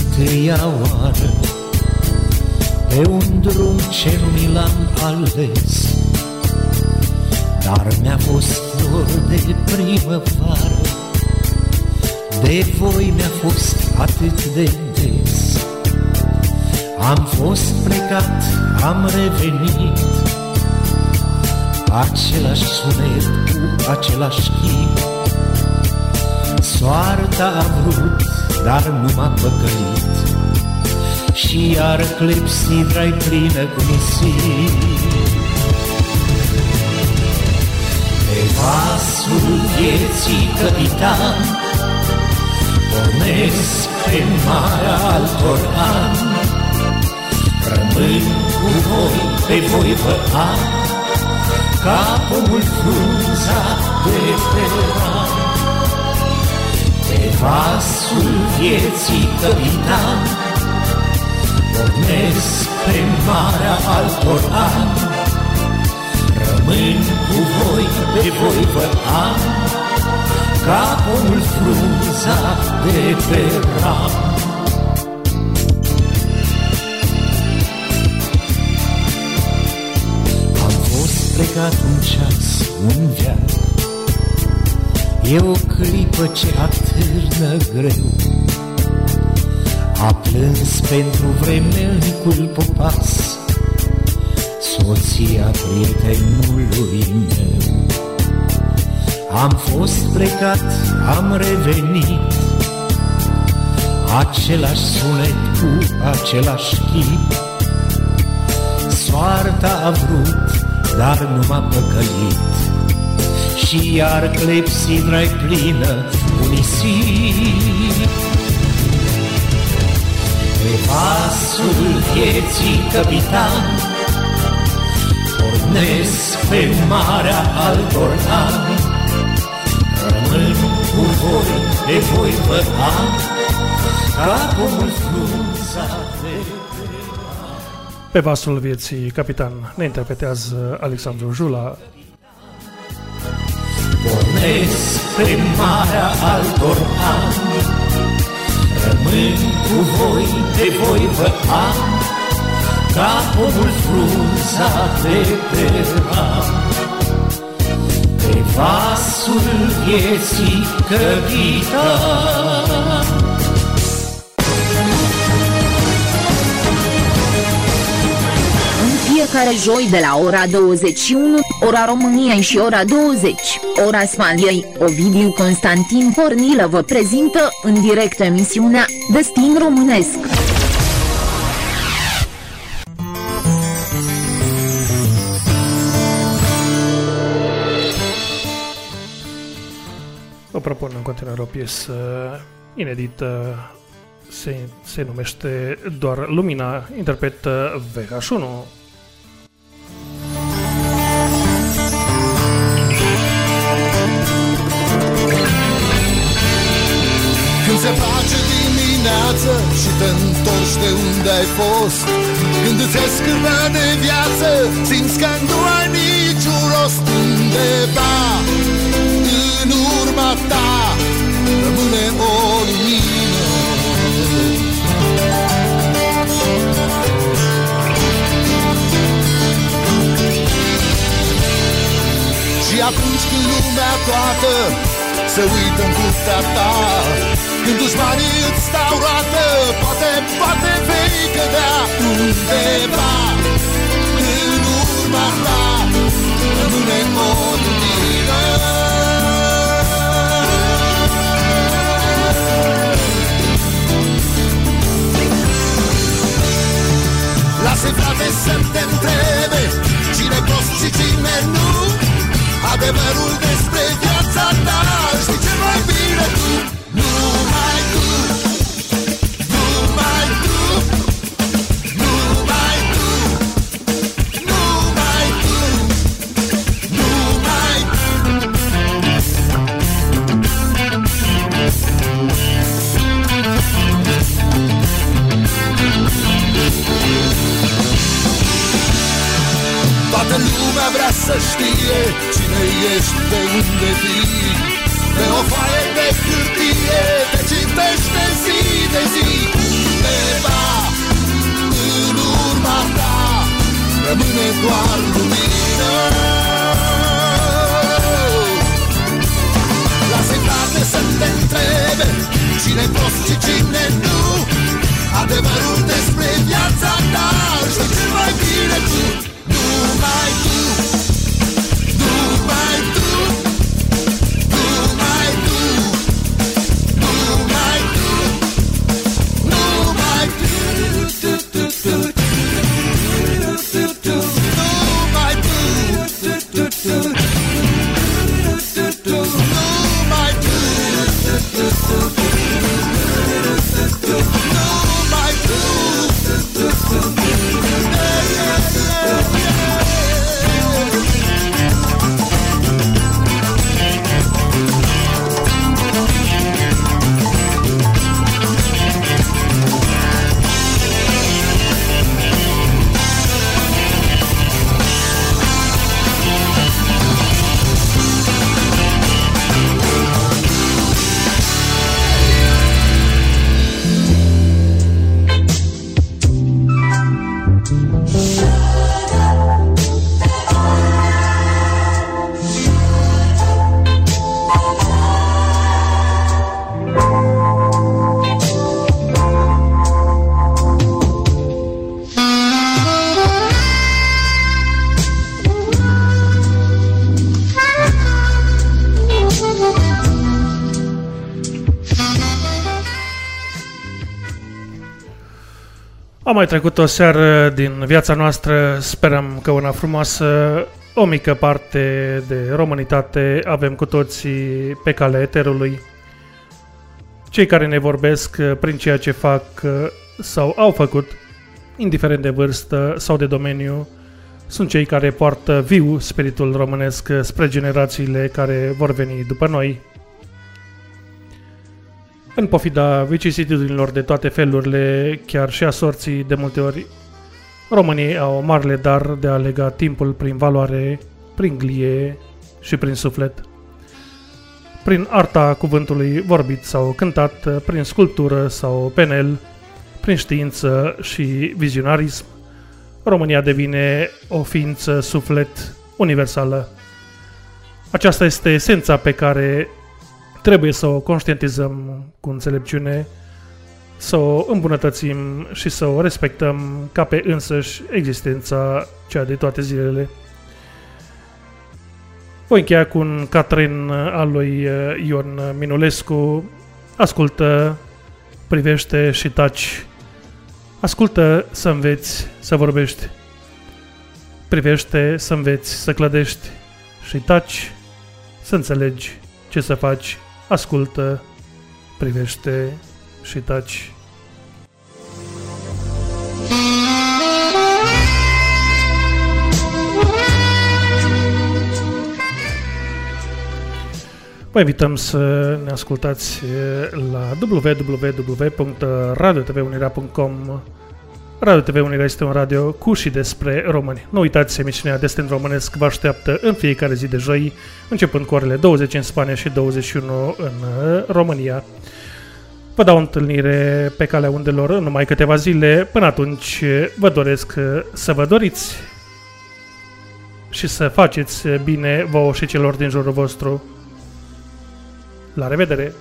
Întâia oară. Pe un drum ce nu mi l-am ales Dar mi-a fost flor de primăvară. De voi mi-a fost atât de des. Am fost plecat, am revenit. Același sunet cu același chip Soarta a vrut, dar nu m-a păcălit. Și iar clepsidra-i plină cu nisip Pe vasul vieții capitan Pornesc pe marea altor ani. Rămân cu voi, pe voi vă am Ca pomul frunza de pe ram Pe vasul vieții capitan Pornesc pe marea altor ani. Rămân cu voi, pe voi vă am Ca pomul frunza de pe ram. Am fost plecat un ceas, un veac E o clipă ce atârnă greu. A plâns pentru vremelnicul popas Soția prietenului meu. Am fost plecat, am revenit Același sunet cu același chip. Soarta a vrut, dar nu m-a păcălit Și iar clepsidra-i plină cu nisip Pe vasul vieții capitan Pornesc pe marea altor ani Rămân cu voi, de voi vă am Ca pomul frunza de Pe vasul vieții, capitan, ne interpretează Alexandru Jula. Pornesc pe marea altor ani. Rămân cu voi, de voi vă am Ca pomul frunza de pe ram Pe vasul vieții capitan În fiecare joi de la ora 21, ora României și ora 20, ora Spaniei, Ovidiu Constantin Cornilă vă prezintă în direct emisiunea Destin Românesc. Vă propun în continuare o piesă inedită, se, se numește doar Lumina, interpretă VH1. Se face dimineață și te întorci de unde ai fost. Când îți e scârbă de viață, simți că nu ai niciun rost undeva. În urma ta rămâne o lumină. Și atunci când lumea toată se uită în curtea ta. Când dușmanii îți stau roată Poate, poate vei cădea undeva. În urma ta rămâne o lumină. Lasă frate să te întrebe Cine poți și cine nu. Adevărul despre viața ta. Știi ce mai bine tu? Numai tu. Numai tu. Numai tu. Numai tu. Numai Toată lumea vrea să știe Cine ești, de unde vii Pe o foaie de hârtie Te citește zi de zi. Undeva în urma ta Rămâne doar lumină. Lasă-i frate să te întrebe Cine poți și cine nu. Adevărul despre viața ta Știi cel mai bine tu Numai tu mai trecut o seară din viața noastră, sperăm că una frumoasă, o mică parte de românitate avem cu toții pe calea eterului. Cei care ne vorbesc prin ceea ce fac sau au făcut, indiferent de vârstă sau de domeniu, sunt cei care poartă viu spiritul românesc spre generațiile care vor veni după noi. În pofida vicisitudinilor de toate felurile, chiar și a sorții de multe ori, românii au marele dar de a lega timpul prin valoare, prin glie și prin suflet. Prin arta cuvântului vorbit sau cântat, prin sculptură sau penel, prin știință și vizionarism, România devine o ființă suflet universală. Aceasta este esența pe care trebuie să o conștientizăm cu înțelepciune, să o îmbunătățim și să o respectăm ca pe însăși existența cea de toate zilele. Voi încheia cu un Catrin al lui uh, Ion Minulescu. Ascultă, privește și taci. Ascultă să înveți să vorbești. Privește să înveți să clădești. Și taci să înțelegi ce să faci ascultă, privește și taci. Vă invităm să ne ascultați la www.radiotvunirea.com Radio TV Unirea este un radio cu și despre români. Nu uitați, emisiunea Destin Românesc vă așteaptă în fiecare zi de joi, începând cu orele 20 în Spania și 21 în uh, România. Vă dau o întâlnire pe calea undelor în numai câteva zile. Până atunci vă doresc uh, să vă doriți și să faceți bine vouă și celor din jurul vostru. La revedere!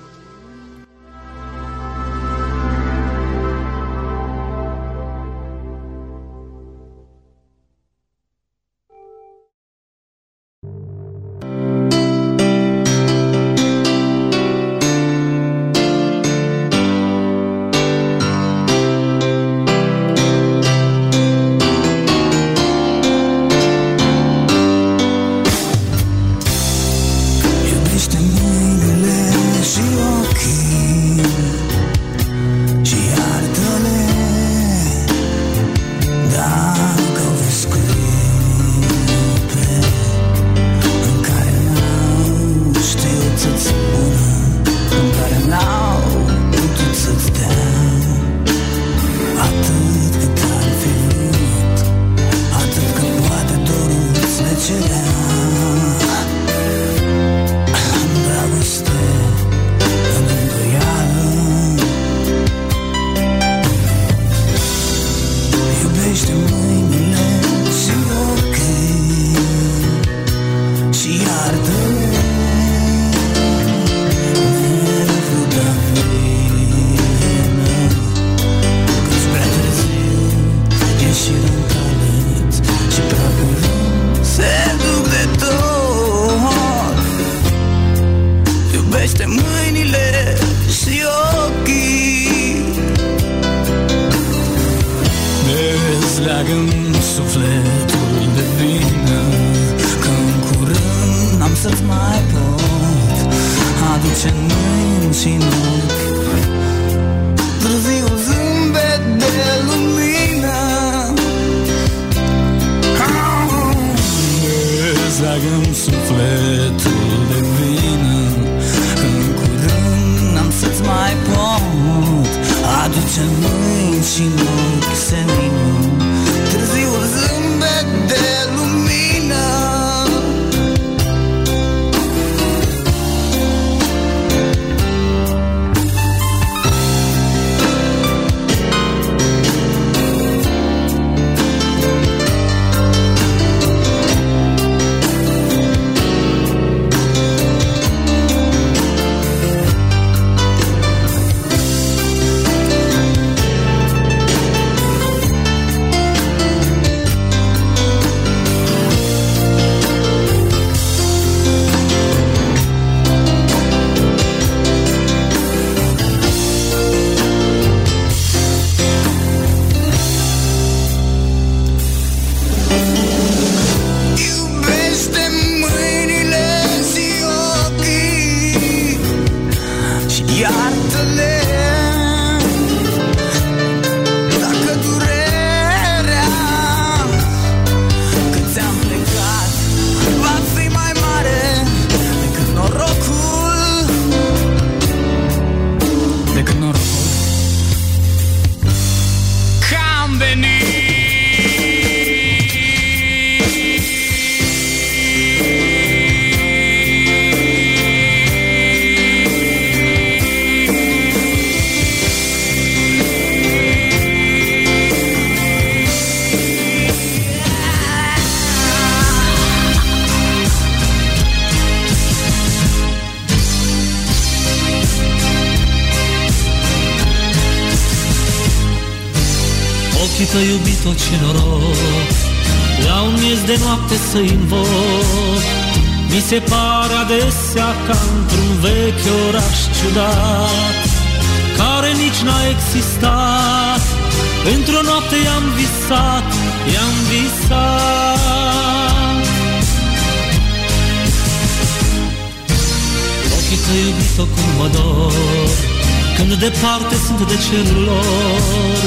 Departe sunt de cerul lor.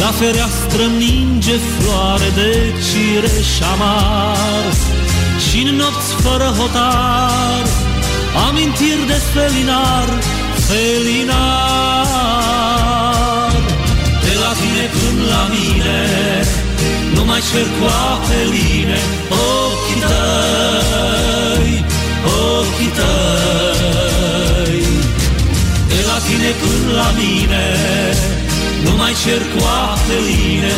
La fereastră ninge floare de cireș amar. Și în nopți fără hotar Amintiri de felinar, felinar. De la tine până la mine Nu mai cer cu apeline Ochii tăi, ochii tăi. De la tine până la mine. Nu mai cer cu apeline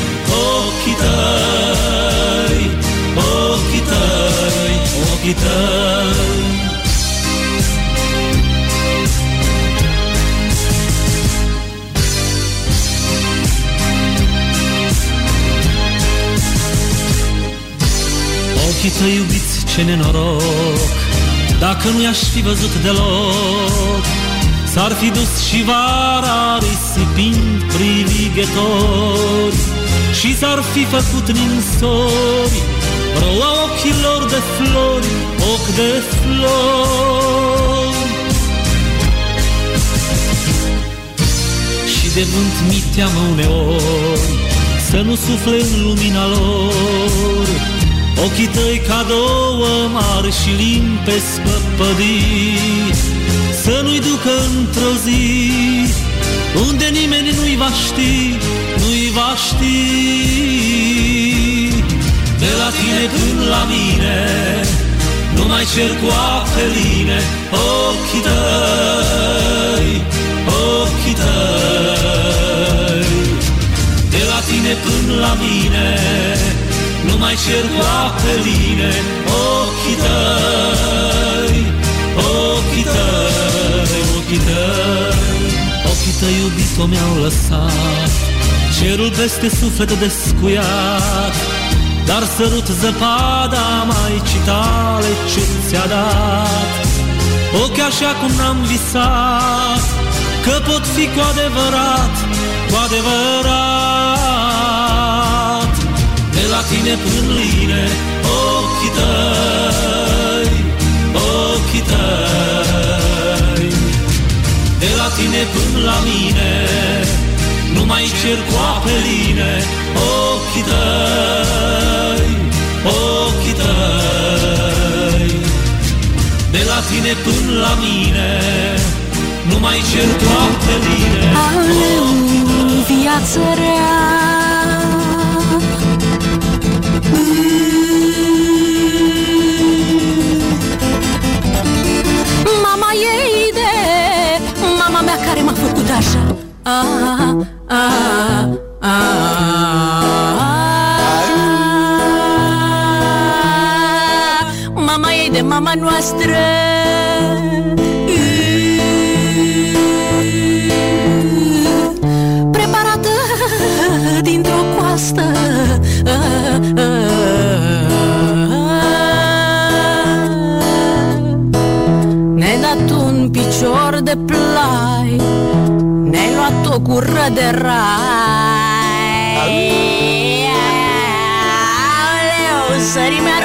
Ochii tăi, ochii tăi, ochii tăi. Ochii tăi iubiți, ce nenoroc Dacă nu i-aș fi văzut deloc S-ar fi dus și vara risipind privighetori Și s-ar fi făcut ninsori. Roua ochilor de flori, ochi de flori. Și de vânt mi teamă uneori Să nu sufle în lumina lor Ochii tăi ca două mari și limpezi păpădii. Să nu-i ducă într-o zi Unde nimeni nu-i va ști, nu-i va ști. De la tine până la mine Nu mai cer cu apeline Ochii tăi, ochii tăi. De la tine până la mine nu mai cer cu apeline ochii tăi, ochii tăi, ochii tăi, ochii tăi iubito mi-au lăsat cerul peste suflet descuiat, dar sărut zăpada maicii tale ce ți-a dat. Ochi așa cum n-am visat, că pot fi cu adevărat, cu adevărat. De la tine până mine, ochii tăi, ochii tăi. De la tine până la mine, nu mai cer cu apeline, ochii tăi, ochii tăi. De la tine până la mine, nu mai cer cu apeline, Aleu, viață rea Mama ei de mama noastră luat o gură de rai Aoleu, sări mi-ar